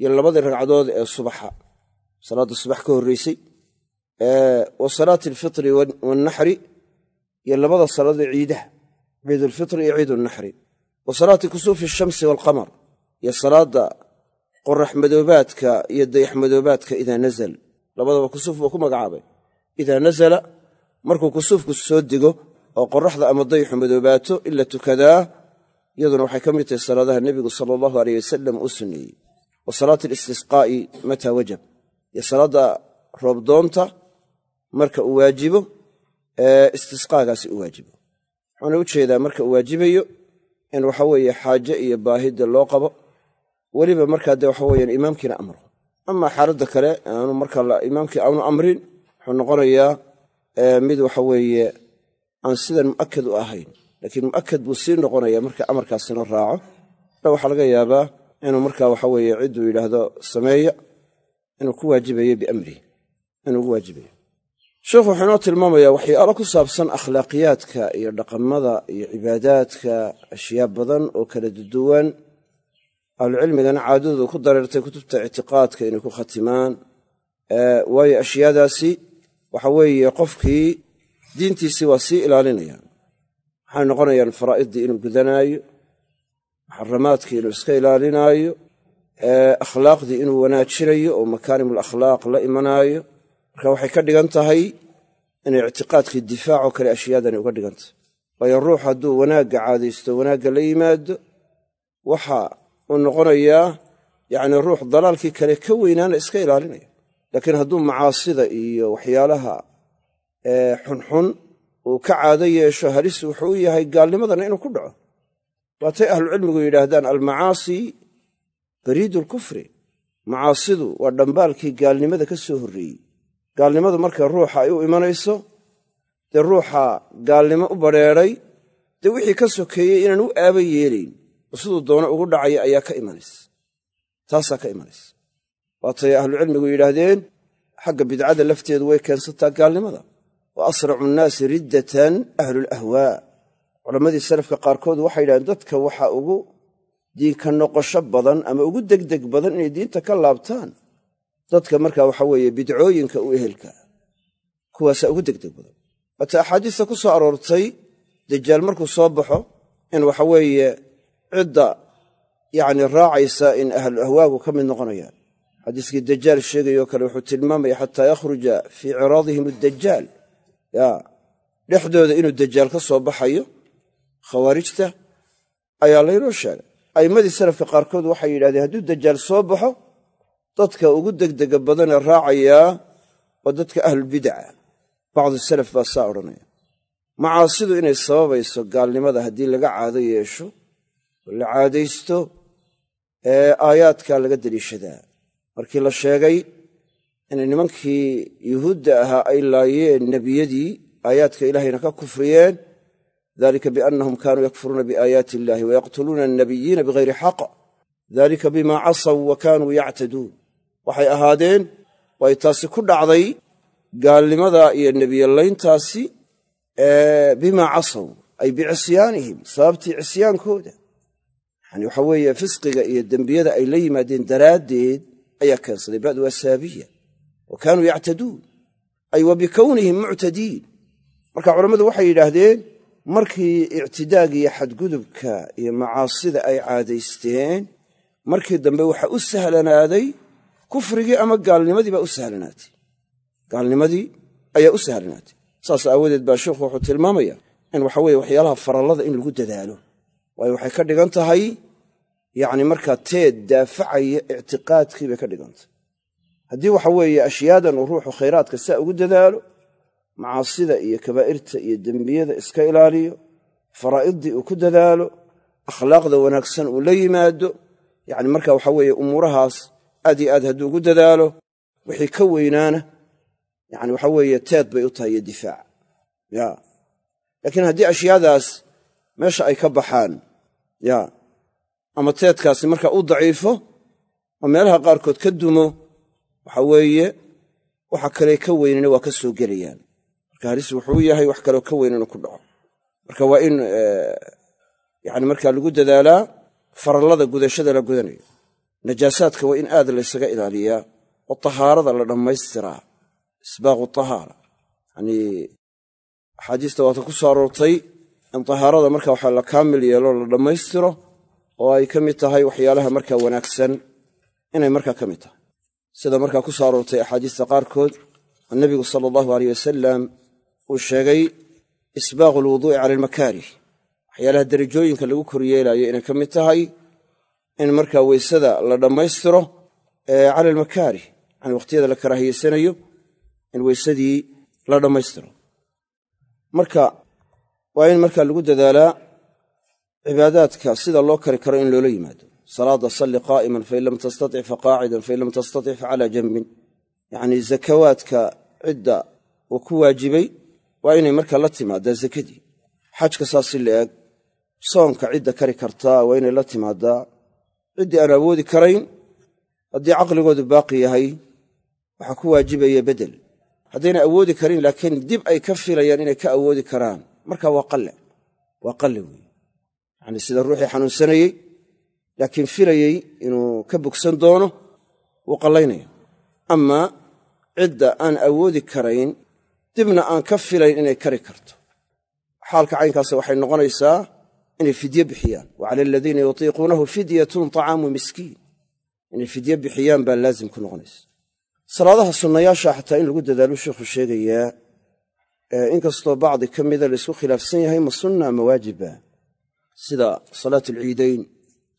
iyo labadii ragcadood ee subaxa salaadda subax ka horraysay wa salaati alfitri waannaxri iyo labada salaadood ciidaha ciidulfitri iyo ciidunaxri wa salaati kusuufi ashamsi waalqamar iyo salaadda qorax madoobaadka iyo dayax madoobaadka idaa nazal. Labadaba kusuuf buu ku magacaabay. Idaa nazala markuu kusuufku soo dego oo qoraxda ama dayaxu madoobaato in la tukadaa iyaduna waxay ka mid tahay salaadaha nebigu sala allahu aleyh wasalam uu sunneeyey wa salaati alistisqaa'i mataa wajab. Iyo salaadda roobdoonta marka uu waajibo istisqaagaasi u waajibo. Wuxuuna u jeedaa marka uu waajibayo in waxa weeye xaaje iyo baahida loo qabo. Weliba markaa dee waxa weyaan imaamkiina amro. Amaa xaaladda kale aanu marka imaamkii aanu amrin wuxuu noqonayaa mid waxa weeye aan sidan mu'akad u ahayn. Laakiin mu'akad buu sii noqonaya marka amarkaasina raaco. A waxaa laga yaabaa inuu marka waxa weeye cidduu yidhaahdo sameeya inuu ku waajibayo biamrihi. Inuu ugu waajibayo sheekhu wuxuu inoo tilmaamayaa waxyaalo ku saabsan akhlaaqiyaadka iyo dhaqamada iyo cibaadaadka ashyaa badan oo kala duduwan ahlucilmigana caadadoodu ku dareertay kutubta ictiqaadka inay ku khatimaan. Waayo ashyaadaasi waxa weeye qofkii diintiisii waa sii ilaalinayaan. Waxay noqonayaan faraa'iddii inuu gudanaayo muxaramaadkii inuu iska ilaalinaayo akhlaaqdii inuu wanaajinayo oo makaarimul akhlaaq la imanaayo marka waxay ka dhigan tahay inay ictiqaadkii difaacoo kale ashyaadani uga dhigan tahay. Waayo ruux hadduu wanaagga caadaysto wanaagga la yimaado waxa uu noqonayaa yacni ruux dalaalkii kale ka weynaana iska ilaalinaya laakiin hadduu macaasida iyo waxyaalaha xunxun uu ka caado yeesho halis wuxuu u yahay gaalnimadana inuu ku dhaco. Waatay ahlucilmigu yidhaahdaan almacaasi bariidu lkufri macaasidu waa dhambaalkii gaalnimada ka soo horreeyey gaalnimadu marka ruuxa ay u imanayso dee ruuxa gaalnimo u badrheedhay dee wixii ka sokeeyey inaan u aaba yeelayn oo siduu doono ugu dhacaya ayaa ka imanaysa taasaa ka imanaysa waatay ahlucilmigu yidhaahdeen xagga bidcada lafteedu way keensataa gaalnimada. Wa asracu nnaasi riddatan ahlulahwaa culammadii salafka qaarkood waxay yidhahdeen dadka waxa ugu diinka noqosho badan ama ugu degdeg badan inay diinta ka laabtaan dadka markaa waxa weeye bidcooyinka u ehelka kuwaasaa ugu degdeg badan. Waata axaadiista ku soo aroortay dajaal markuu soo baxo in waxa weeye cidda yacni raacaysa in ahlu ahwaagu ka mid noqonayaan. Xadiiskii dajaal sheegayoo kale wuxuu tilmaamaya xataa yakhruja fii ciraadihim addajaal. Ya dhexdooda inuu dajaal ka soo baxayo khawaarijta ayaa laynoo sheegay. A'immadii salafka qaarkood waxay yidhahdeen hadduu dajaal soo baxo dadka ugu degdega badanee raacayaa waa dadka ahlulbidaca bacdu salaf baa saa odhanaya. Macaasidu inay sababayso gaalnimada haddii laga caado yeesho oo la caadaysto ee aayaadkaa laga deliishadaa markii la sheegay inay nimankii yuhuudda ahaa ay laayeen nebiyadii aayaadka ilaahayna ka kufriyeen dalika biannahum kaanuu yakfuruuna biaayaati illahi wayaqtuluuna annabiyiina bigayri xaq dalika bimaa casaw wa kaanuu yactaduun waxay ahaadeen way taasi ku dhacday gaalnimada iyo nebiyalayntaasi bimaa casaw ay bicisyaanihim sababtii cisyaankooda. Yani waxa weeye fisqiga iyo dembiyada ay la yimaadeen daraaddeed ayaa keensaday ba'du waa wa kaanuu yactaduun ay wa bikownihim muctadiin. Marka culammadu waxay yidhaahdeen markii ictidaaga iyo xadgudubka iyo macaasida ay caadaysteen markii dambe waxa u sahlanaaday kufrigii ama gaalnimadii baa u sahlanaatay gaalnimadii ayaa u sahlanaatay saas aawadeed baa sheikhu wuxuu tilmaamaya in waxa weye waxyaalaha farallada in lagu dadaalo. Waayo waxay ka dhigan tahay yacni markaa teed daafacaya ictiqaadkii bay ka dhigantahay haddii waxa weeye ashyaadan uu ruuxu khayraadka saa ugu dadaalo macaasida iyo kabaa'irta iyo dembiyada iska ilaaliyo faraa'iddii uu ku dadaalo akhlaaqda wanaagsan uu la yimaado yacni marka waxa weeye umuurahaas aad iyo aad hadduu ugu dadaalo wixii ka weynaana yani waxa weeye teed bay u tahay iyo difaac. Ya. Laakiin haddii ashyaadaas meesha ay ka baxaan ya ama teedkaasi marka u daciifo oo meelaha qaarkood ka dumo waxa weeye waxa kale ka weynina waa ka soo gelayaan. Marka halis wuxuu yahay wax kaleo ka weyn inuu ku dhaco. Marka waa in yani markaa lagu dadaalaa farallada gudashada la gudanayo najaasaadka waa in aad laysaga ilaaliyaa oo tahaarada la dhammaystiraa isbaaqu tahaara yanii axaadiista waata ku soo aroortay. In tahaarada marka waxaa la kaamil yeelo la dhammaystiro oo ay ka mid tahay waxyaalaha markaa wanaagsan inay markaa ka mid tahay. Sida markaa ku soo aroortay axaadiista qaarkood oo nebigu sala allahu aleyh wasalam uu sheegay isbaaqu alwuduu'i cala almakaarih. Waxyaalaha derajooyinka lagu koryeelaayo inay ka mid tahay in markaa weysada la dhammaystiro cala almakaarih yani wakhtiyada la karaahiyeysanayo in weysadii la dhammaystiro. Marka waa in markaa lagu dadaalaa cibaadaadka sida loo kari karo in loola yimaado. Salaada salli qaa'iman fain lam tastatic faqaacidan fain lam tastatic facalaa janbin yacnii zakawaadka cidda uu ku waajibay waa inay markaa la timaadaa zakadii. Xajka saas si la eg soonka cidda kari kartaa waa inay la timaadaa ciddii aan awoodi karayn haddii caqligoodu baaqi yahay waxaa ku waajibaya bedel. Haddayna awoodi karin laakiin dib ay ka filayaan inay ka awoodi karaan. Marka waa qalle waa qalle weeye yacni sida ruuxii xanuunsanayey laakiin filayey inuu ka bogsan doono wuu qallaynaya amaa cidda aan awoodi karayn dibna aan ka filayn inay kari karto. Xaalka caynkaas waxay noqonaysaa inay fidye bixiyaan. Wa cala aladiina yutiiquunahu fidyatun طacaamu miskiin. Inay fidye bixiyaan baa laazim ku noqonaysa. Salaadaha sunnayaasha xataa in lagu dadaalu sheikhu sheegayaa inkastoo bacdi ka mida laysku khilaafsan yahay ma sunna ama waajiba sida salaat alciidayn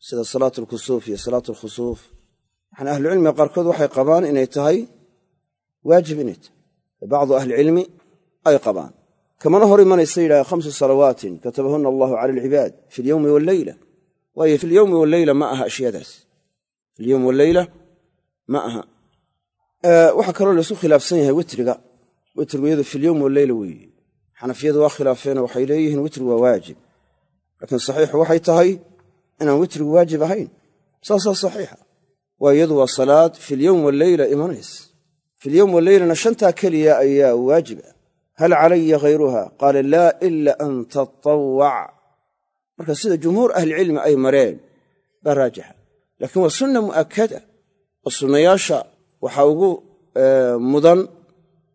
sida salaat alkusuuf iyo salaat alkhusuuf yani ahlucilmiga qaarkood waxay qabaan inay tahay waajib inay tahay. Bacdu ahlicilmi ay qabaan kamana hor imanaysa yidhaha khamsu salawaatin katabahunna allahu cala alcibaad fi alyowmi walleyla waayo fi lyowmi walleyla ma aha ashyaadaas. Filyowm walleyla ma aha. Waxaa kaloo laysku khilaafsan yahay witriga. Witrigu iyadu filyowm walleyla weeye. Xanafiyadu waa khilaafeeno waxay leeyihiin witrigu waa waajib. Laakiin saxiixu waxay tahay inaan witrigu waajib ahayn. Saasaa saxiixa. Waa iyadu waa salaad filyowm walleyla imanaysa. Filyowm walleylana shantaa keliya ayaa waajib ah hal calaya hayruha qaala laa ila an tatawac marka sida jumhuur ahlicilmi ay mareen baa raajixa laakiin waa sunna mu'akada oo sunnayaasha waxaa ugu mudan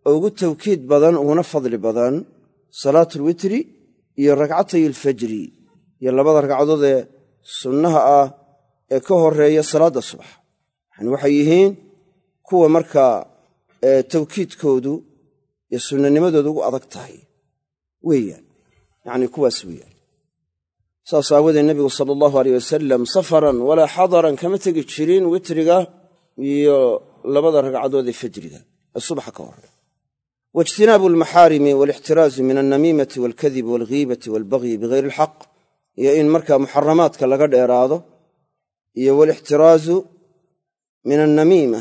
oo ugu tawkiid badan uguna fadli badan salaatulwitri iyo ragcatay alfajri iyo labada ragcadood ee sunnaha ah ee ka horreeya salaadda subax yani waxay yihiin kuwa markaa tawkiidkoodu iyo sunnanimadooda ugu adag tahay. Weeyaan yacni kuwaas weeyaan. Saas aawadeed nebigu sala allahu aleyh wasalam safaran walaa xadaran kama tegi jirin witriga iyo labada ragcadood ee fajriga ee subaxa ka horey waijtinaabu almaxaarimi walixtiraazu min alnamiimati walkadibi walghiibati walbagyi bigayri alxaq iyo in markaa muxaramaadka laga dheeraado iyo walixtiraazu min alnamiima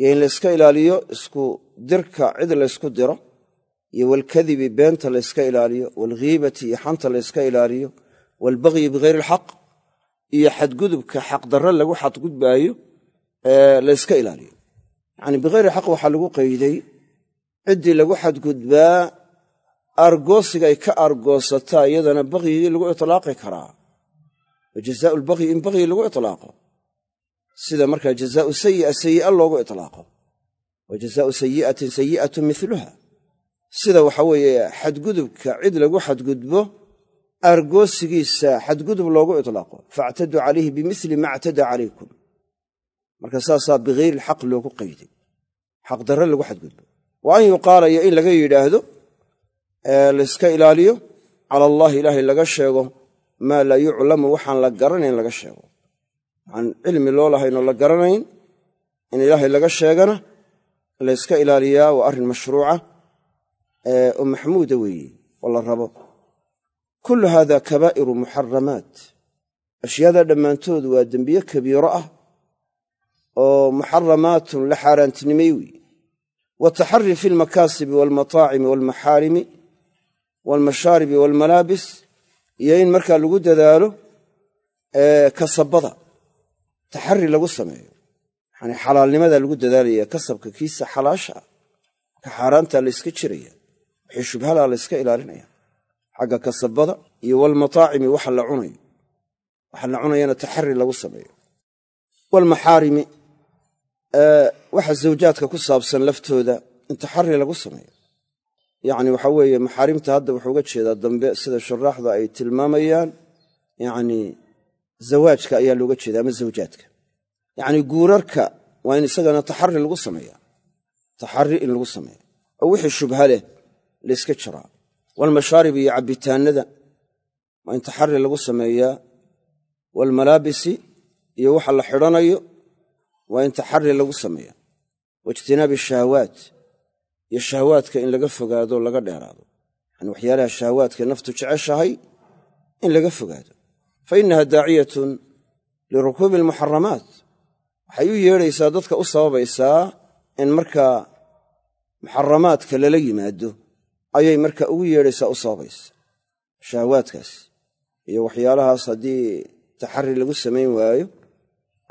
iyo in layska ilaaliyo isku dirka cid laysku diro iyo walkadibi beenta layska ilaaliyo walghiibati iyo xanta layska ilaaliyo walbagyi bigayri alxaq iyo xadgudubka xaqdarre lagu xadgudbaayo layska ilaaliyo. Yacni bikayri xaq waxaa lagu qayday ciddii lagu xadgudbaa argoosigay ka argoosataa iyadana bakyigii lagu itlaaqi karaa. Wa jazaau lbagyi in bagyi lagu itlaaqo sida markaa jazaau sayi'a sayi'a loogu itlaaqo wa jazaau sayi'atin sayi'atun miluha sida waxa weeye xadgudubka cid lagu xadgudbo argoosigiisa xadgudub loogu itlaaqo. Faactaduu calayhi bimili ma actadaa calaykum. Marka saasaa bikayri ilxaq loogu qayday xaqdarre lagu xadgudbo. Wa an yuqaala iyo in laga yidhaahdo layska ilaaliyo cala allaahi ilaahay laga sheego maa laa yuclamu waxaan la garanayn laga sheego. Waxaan cilmi loo lahaynoo la garanayn in ilaahay laga sheegana layska ilaaliyaa waa arrin mashruuca oo maxmuuda weeye oo la rabo. Kullu hada kabaa'iru muxaramaat ashyaada dhammaantood waa dembiye kabiiro ah oo muxaramaatun la xaaraantinimay weeye wataxari fi lmakaasibi waalmataacimi waalmaxaarimi waalmashaaribi waalmalaabis iyo in markaa lagu dadaalo kasabada taxari lagu sameeyo yani xalaalnimada lagu dadaalaya kasabka kiisa xalaasha ah ka xaaraanta la yska jiraya wixii shubhala la yska ilaalinaya. Xagga kasabada iyo walmataacimi waxa la cunayo waxa la cunayana taxari lagu sameeyo. Walmaxaarimi waxa zawjaadka ku saabsan laftooda in taxari lagu sameeyo. Yacni waxa weeye maxaarimta hadda wuxuu uga jeedaa dambe sida shuraaxda ay tilmaamayaan yacni zawaajka ayaa looga jeeda ama zawjaadka yacni guurarka waa in isagana taxari lagu sameeya taxari in lagu sameeya oo wixii shubha leh layska jiraa walmashaarib iyo cabbitaanada waa in taxari lagu sameeyaa. Waalmalaabisi iyo waxa la xidhanayo waa in taxari lagu sameeya waijtinaabi shahawaat iyo shahawaadka in laga fogaado laga dheeraado. Yani waxyaalaha shahawaadka naftu jeceshahay in laga fogaado. Fa innaha daaciyatun lirukuubi almuxaramaat waxay u yeedhaysaa dadka u sababaysaa in markaa muxaramaadka lala yimaado ayay marka ugu yeedhaysaa u sababaysa shahawaadkaas iyo waxyaalahaas haddii taxari lagu samayn waayo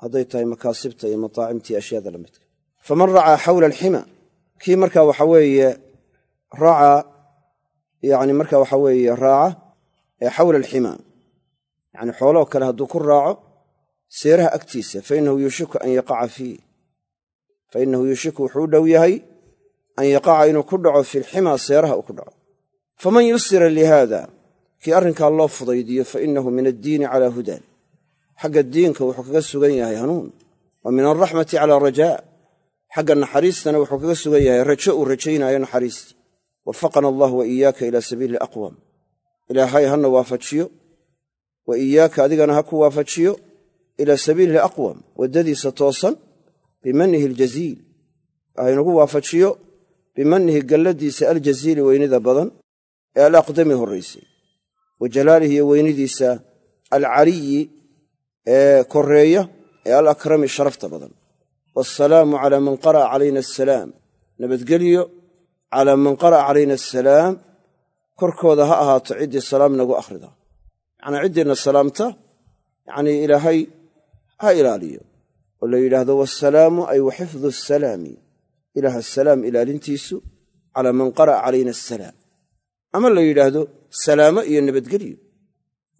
hadday tahay makaasibta iyo mataacimta iyo ashyaada la midka. Faman racaa xawla alxima kii marka waxa weeye racaa yani marka waxa weeye raaca ee xawla alxima yani xooloo kale hadduu ku raaco seeraha agtiisa fainahu yuushiku an yaqaca fiih fainahu yuushiku wuxuu u dhow yahay an yaqaca inuu ku dhaco fi lximaa seeraha uu ku dhaco. Faman yusira lihaada kii arrinkaa loo fudaydiyo fainahu min addiini calaa hudan xagga diinka wuxuu kaga sugan yahay hanuun wa min alraxmati calaa rajaa. Xagga naxariistana wuxuu kaga sugan yahay rajo uu rajaynaayo naxariistii wafaqana allah wa iyaaka ila sabiili aqwam. Ilaahay hana waafajiyo wa iyaaka adigana ha ku waafajiyo ilaa sabiilihi aqwam waddadiisa toosan bimanihi aljaziil. Haynagu waafajiyo bimanihi galladiisa aljaziili weynida badan ee alaqdami horraysay wa jalaalihi iyo weynidiisa alcaliyi ee koreeya ee alakrami sharafta badan. Waasalaamu calaa man qara'a calayna asalaam nabadgelyo calaa man qara'a calayna asalaam korkooda ha ahaato ciddii salaam nagu akhrida. Yacnii ciddiina salaamta yacnii ilaahay ha ilaaliyo. Oo la yidhaahdo waasalaamu ay wa xifdu asalaami ilaaha asalaam ilaalintiisu calaa man qara'a calayna asalaam ama la yidhaahdo salaamo iyo nabadgelyo.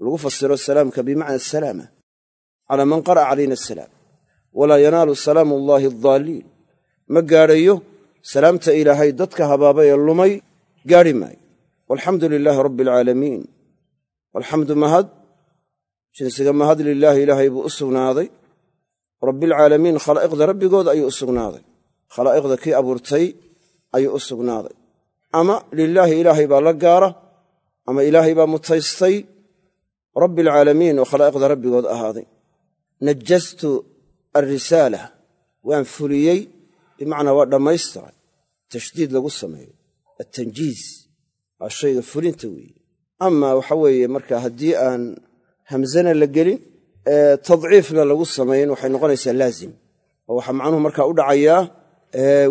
Lagu fasiro salaamka bimacna asalaama calaa man qara'a calayna asalaam walaa yanaalu salaamu allaahi addaaliin ma gaadhayo salaamta ilaahay dadka habaaba ee lumay gaadhi maayo. Walxamdu lilaahi rabbi alcaalamiin walxamdu mahad jinsiga mahad lilaahi ilaahay buu u sugnaaday. Rabbialcaalamiin khalaa'iqda rabbigood ayuu u sugnaaday. Khalaa'iqda kii abuurtay ayuu u sugnaaday. Ama lilaahi ilaahay baa la gaara ama ilaahay baa mutaystay. Rabbialcaalamiin oo khalaa'iqda rabbigood ahaaday. Najastu alrisaala waan fuliyey bimacnaa waa dhammaystiray. Tashdiid lagu sameeyo attanjiiz waa shayga fulinta weeye. Ama waxa weeye marka haddii aan hamzana la gelin tadciifna lagu samayn waxay noqonaysaa laazim. Oo waxaa macnuhu markaa u dhacayaa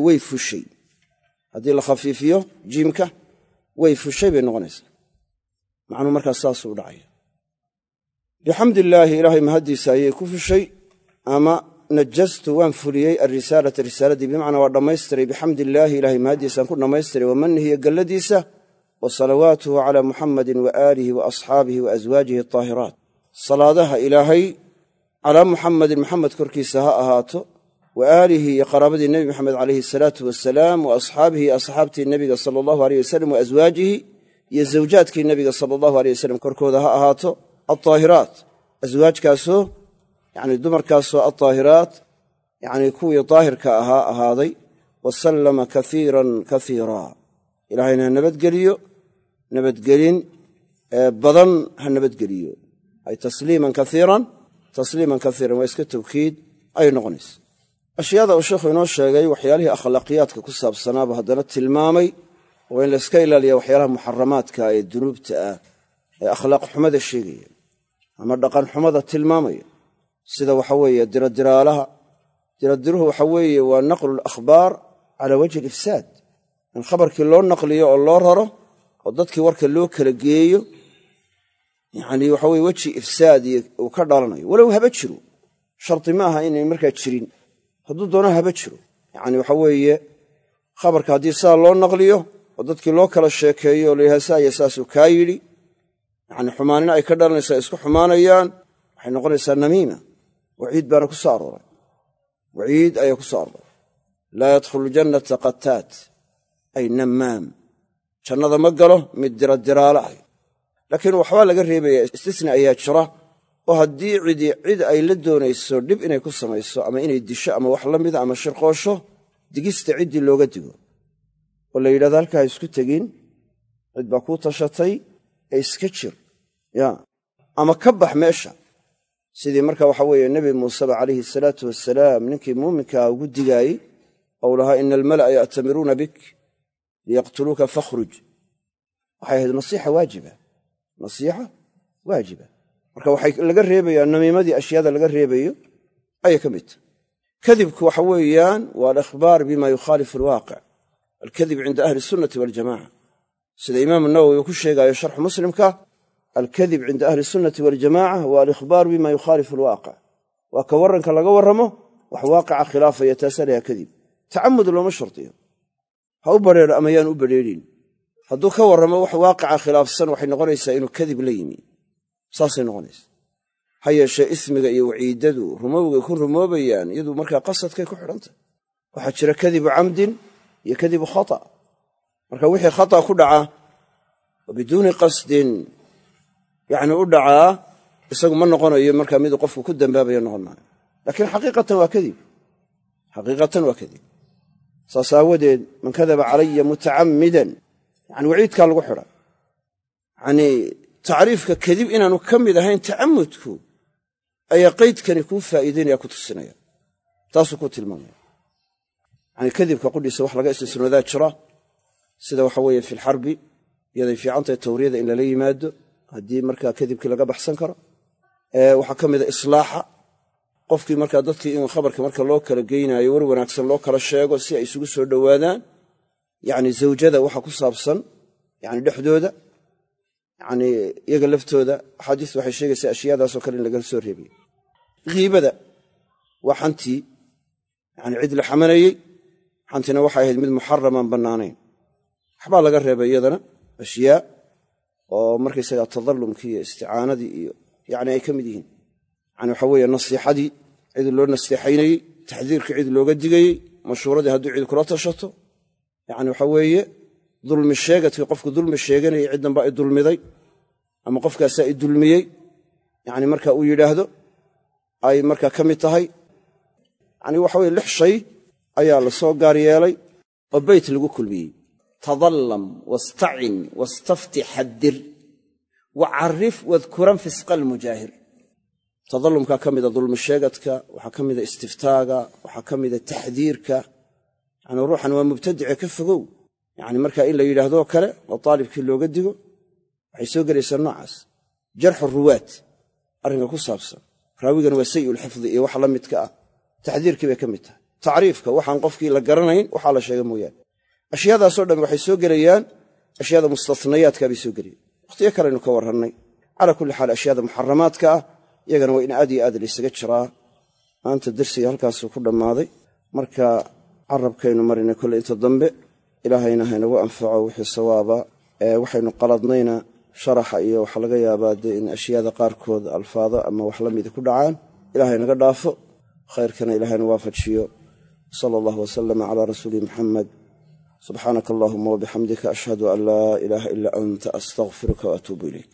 way fushay. Haddii la khafiifiyo jiimka way fushay bay noqonaysaa. Macnuhu markaa saasuu u dhacaya. Bixamd illaahi ilaahay mahaddiisa ayay ku fushay ama najastu waan fuliyey alrisaalata risaaladii. Bimacnaa waa dhammaystiray. Bixamdi illaahi ilahay mahaddiisaan ku dhammaystiray. Wa manihi iyo galladiisa wa salawaatuhu calaa muxamadin wa aalihi wa asxaabihi wa aswaajihi ataahiraat salaadaha ilaahay calaa muxamadin maxamed korkiisa ha ahaato wa aalihi iyo qaraabadii nebi maxamed calayhi asalaatu wasalaam wa asxaabihi asxaabtii nebiga sala allahu aleyh wasalam wa aswaajihi iyo zawjaadkii nebiga sala allahu aleyh wasalam korkooda ha ahaato altaahiraat aswaajkaasoo yacni dumarkaasoo altaahiraat yacnii kuwii daahirka ahaa ahaaday wa sallama kaiiran kaiira ilaahayna ha nabadgeliyo nabadgelin badan ha nabadgeliyo ay tasliiman kaiiran tasliiman kaiiran waa iska tawkiid ayay noqonaysa ashyaada uu sheikhu inoo sheegay waxyaalihii akhlaaqiyaadka ku saabsanaaba haddana tilmaamay waa in layska ilaaliya waxyaalaha muxaramaadka ee dunuubta ah ee akhlaaq xumada sheegaya ama dhaqan xumada tilmaamaya. Sida waxa weeye diradiraalaha. Diradiruhu waxa weeye waa naqlu alakhbaar calaa wajhi alifsaad. In khabarkii loo naqliyo oo loo raro oo dadkii warka loo kala geeyo yacni waxa weye weji ifsaad uu ka dhalanayo. Walow haba jiro. Shardi ma aha inay markaa jirin. Hadduu doono haba jiro. Yacni waxa weeye khabarka haddii sidaa loo naqliyo oo dadkii loo kala sheekeeyo oo la yidhaha saa iyo saasuu kaa yidhi. Yacni xumaanina ay ka dhalanaysaa isku xumaanayaan waxay noqonaysaa namiima. Waciid baana ku soo arooray. Waciid ayaa ku soo arooray. Laa yadkhulu jannata qataat. Ay nammaam jannada ma galo mid diradiraalo ah laakiin waxbaa laga reebaya istisna ayaa jira oo haddii cidi cid ay la doonayso dhib inay ku samayso ama inay disho ama wax la mida ama shirqoosho digista ciddii looga digo. Oo la yidhahdo halkaa ha isku tegin cid baa kuu tashatay ee iska jir ya ama ka bax meesha. Sidii marka waxa weeye nebi muuseba calayhi salaatu wasalaam ninkii muuminkaa ugu digaayey ou lahaa ina almala'a ya'tamiruuna bik liyaqtuluuka fakhruj. Waxay ahayd nasiixa waajiba nasiixa waajiba. Marka waxay laga reebayaa namiimadii ashyaada laga reebayo ayay ka mid. Kadibku waxa weeyaan waa alikhbaar bima yukhaalifu alwaaqic alkadib cinda ahli sunnati waljamaca sida imaamu nawowi ku sheegaayo sharxu muslimka alkadib cinda ahli sunnati waljamaca waa alikhbaar bima yukhaalifu alwaaqic. Waa ka warranka laga warramo wax waaqica khilaafaya taasaa lahaa kadib. Tacamud looma shardiyo ha u badrheero ama yaan u badrheerin hadduu ka warramo wax waaqica khilaafsan waxay noqonaysaa inuu kadib la yimi. Saasay noqonaysa ha yeeshee ismiga iyo waciidadu rumowgay ku rumoobayaan iyadu markaa qasadkay ku xidhantah waxaa jira kadibu camdin iyo kadibu khata. Marka wixii khata ku dhaca oo biduuni qasdin yacni u dhacaa isagu ma noqonayo markaa miduu qofku ku dambaabayo noqon maayo. Laakiin xaqiiqatan waa kadib. Xaqiiqatan waa kadib. Saas aawadeed man kadaba calaya mutacammidan yani waciidkaa lagu xidha yanii tacriifka kadib inaanu ka mid ahayn tacamudku ayaa qaydkani kuu faa'iidaynaya ku tusinaya taasuu ku tilmaamaya. Yani kadibka qudhiisa wax laga istisnoodaa jira sida waxa weeye fi lxarbi iyaday fiicantahay tawriyada in lala yimaado haddii markaa kadibkii laga baxsan karo. Waxaa ka mida islaaxa qofkii markaa dadkii in khabarka marka loo kala geynaayo war wanaagsan loo kala sheego si ay isugu soo dhowaadaan yani zawjada waxa ku saabsan yani dhexdooda yani iyaga laftooda. Axaadiistu waxay sheegaysaa ashyaadaasoo kale in laga soo reebay hiibada waa xantii yani cid la xamanayey xantina waxay ahayd mid muxaraman bannaanayn. Waxbaa laga reebay iyadana ashyaa oo markaysaga tadallumkii iyo isticaanadii iyo yani ay ka mid yihiin. Yani waxa weeye nasiixadii cid loo nasteexaynayey taxdiirkii cid looga digayey mashhuuradii hadduu cid kula tashato yani waxa weeye dulmi sheegadkii qofku dulmi sheeganayay ciddanba i dulmiday ama qofkaasaa i dulmiyey yani marka uu yidhaahdo ay markaa ka mid tahay yani waxa weye lix shay ayaa la soo gaar yeelay oo beyt lagu kulmiyey. Tadallam wastacin wastafti xaddir wa carif wadkuran fisqa almujaahir tadallumkaa ka mida dulmi sheegadka waxaa ka mida istiftaaga waxaa ka mida taxdiirka yani ruuxan waa mubtadice ka fogow. Yani markaa in la yidhaahdoo kale oo taalibkii looga digo waxay soo gelaysaa noocaas. Jarxu ruwaad arrinka ku saabsan. Raawigan waa sayiulxifdi iyo wax la midka ah. Taxdiirkii bay ka mid tahay. Tacriifka waxaan qofkii la garanayn waxaa la sheega mooyaane. Ashyaadaasoo dhan waxay soo gelayaan ashyaada mustatnayaadka bay soo gelayaan. Wakhtiyo kaleynu ka warrannay calaa kulli xaal ashyaada muxaramaadka ah iyagana waa in aad iyo aad laysaga jiraa. Maanta darsiga halkaasuu ku dhammaaday. Marka carabkaynu marinay kolle inta dambe ilaahayna haynagu anfaco wixii sawaaba waxaynu qaladnayna sharaxa iyo waxaa laga yaabaa dee in ashyaada qaarkood alfaado ama wax la mida ku dhacaan. Ilahay naga dhaafo khayrkana ilahayna waafajiyo. Sala allahu wasalama calaa rasuuli muxamed subxaanaka allahuma wabixamdika ashhadu an laa ilaaha ilaa anta astaqfiruka waatuubu ilayk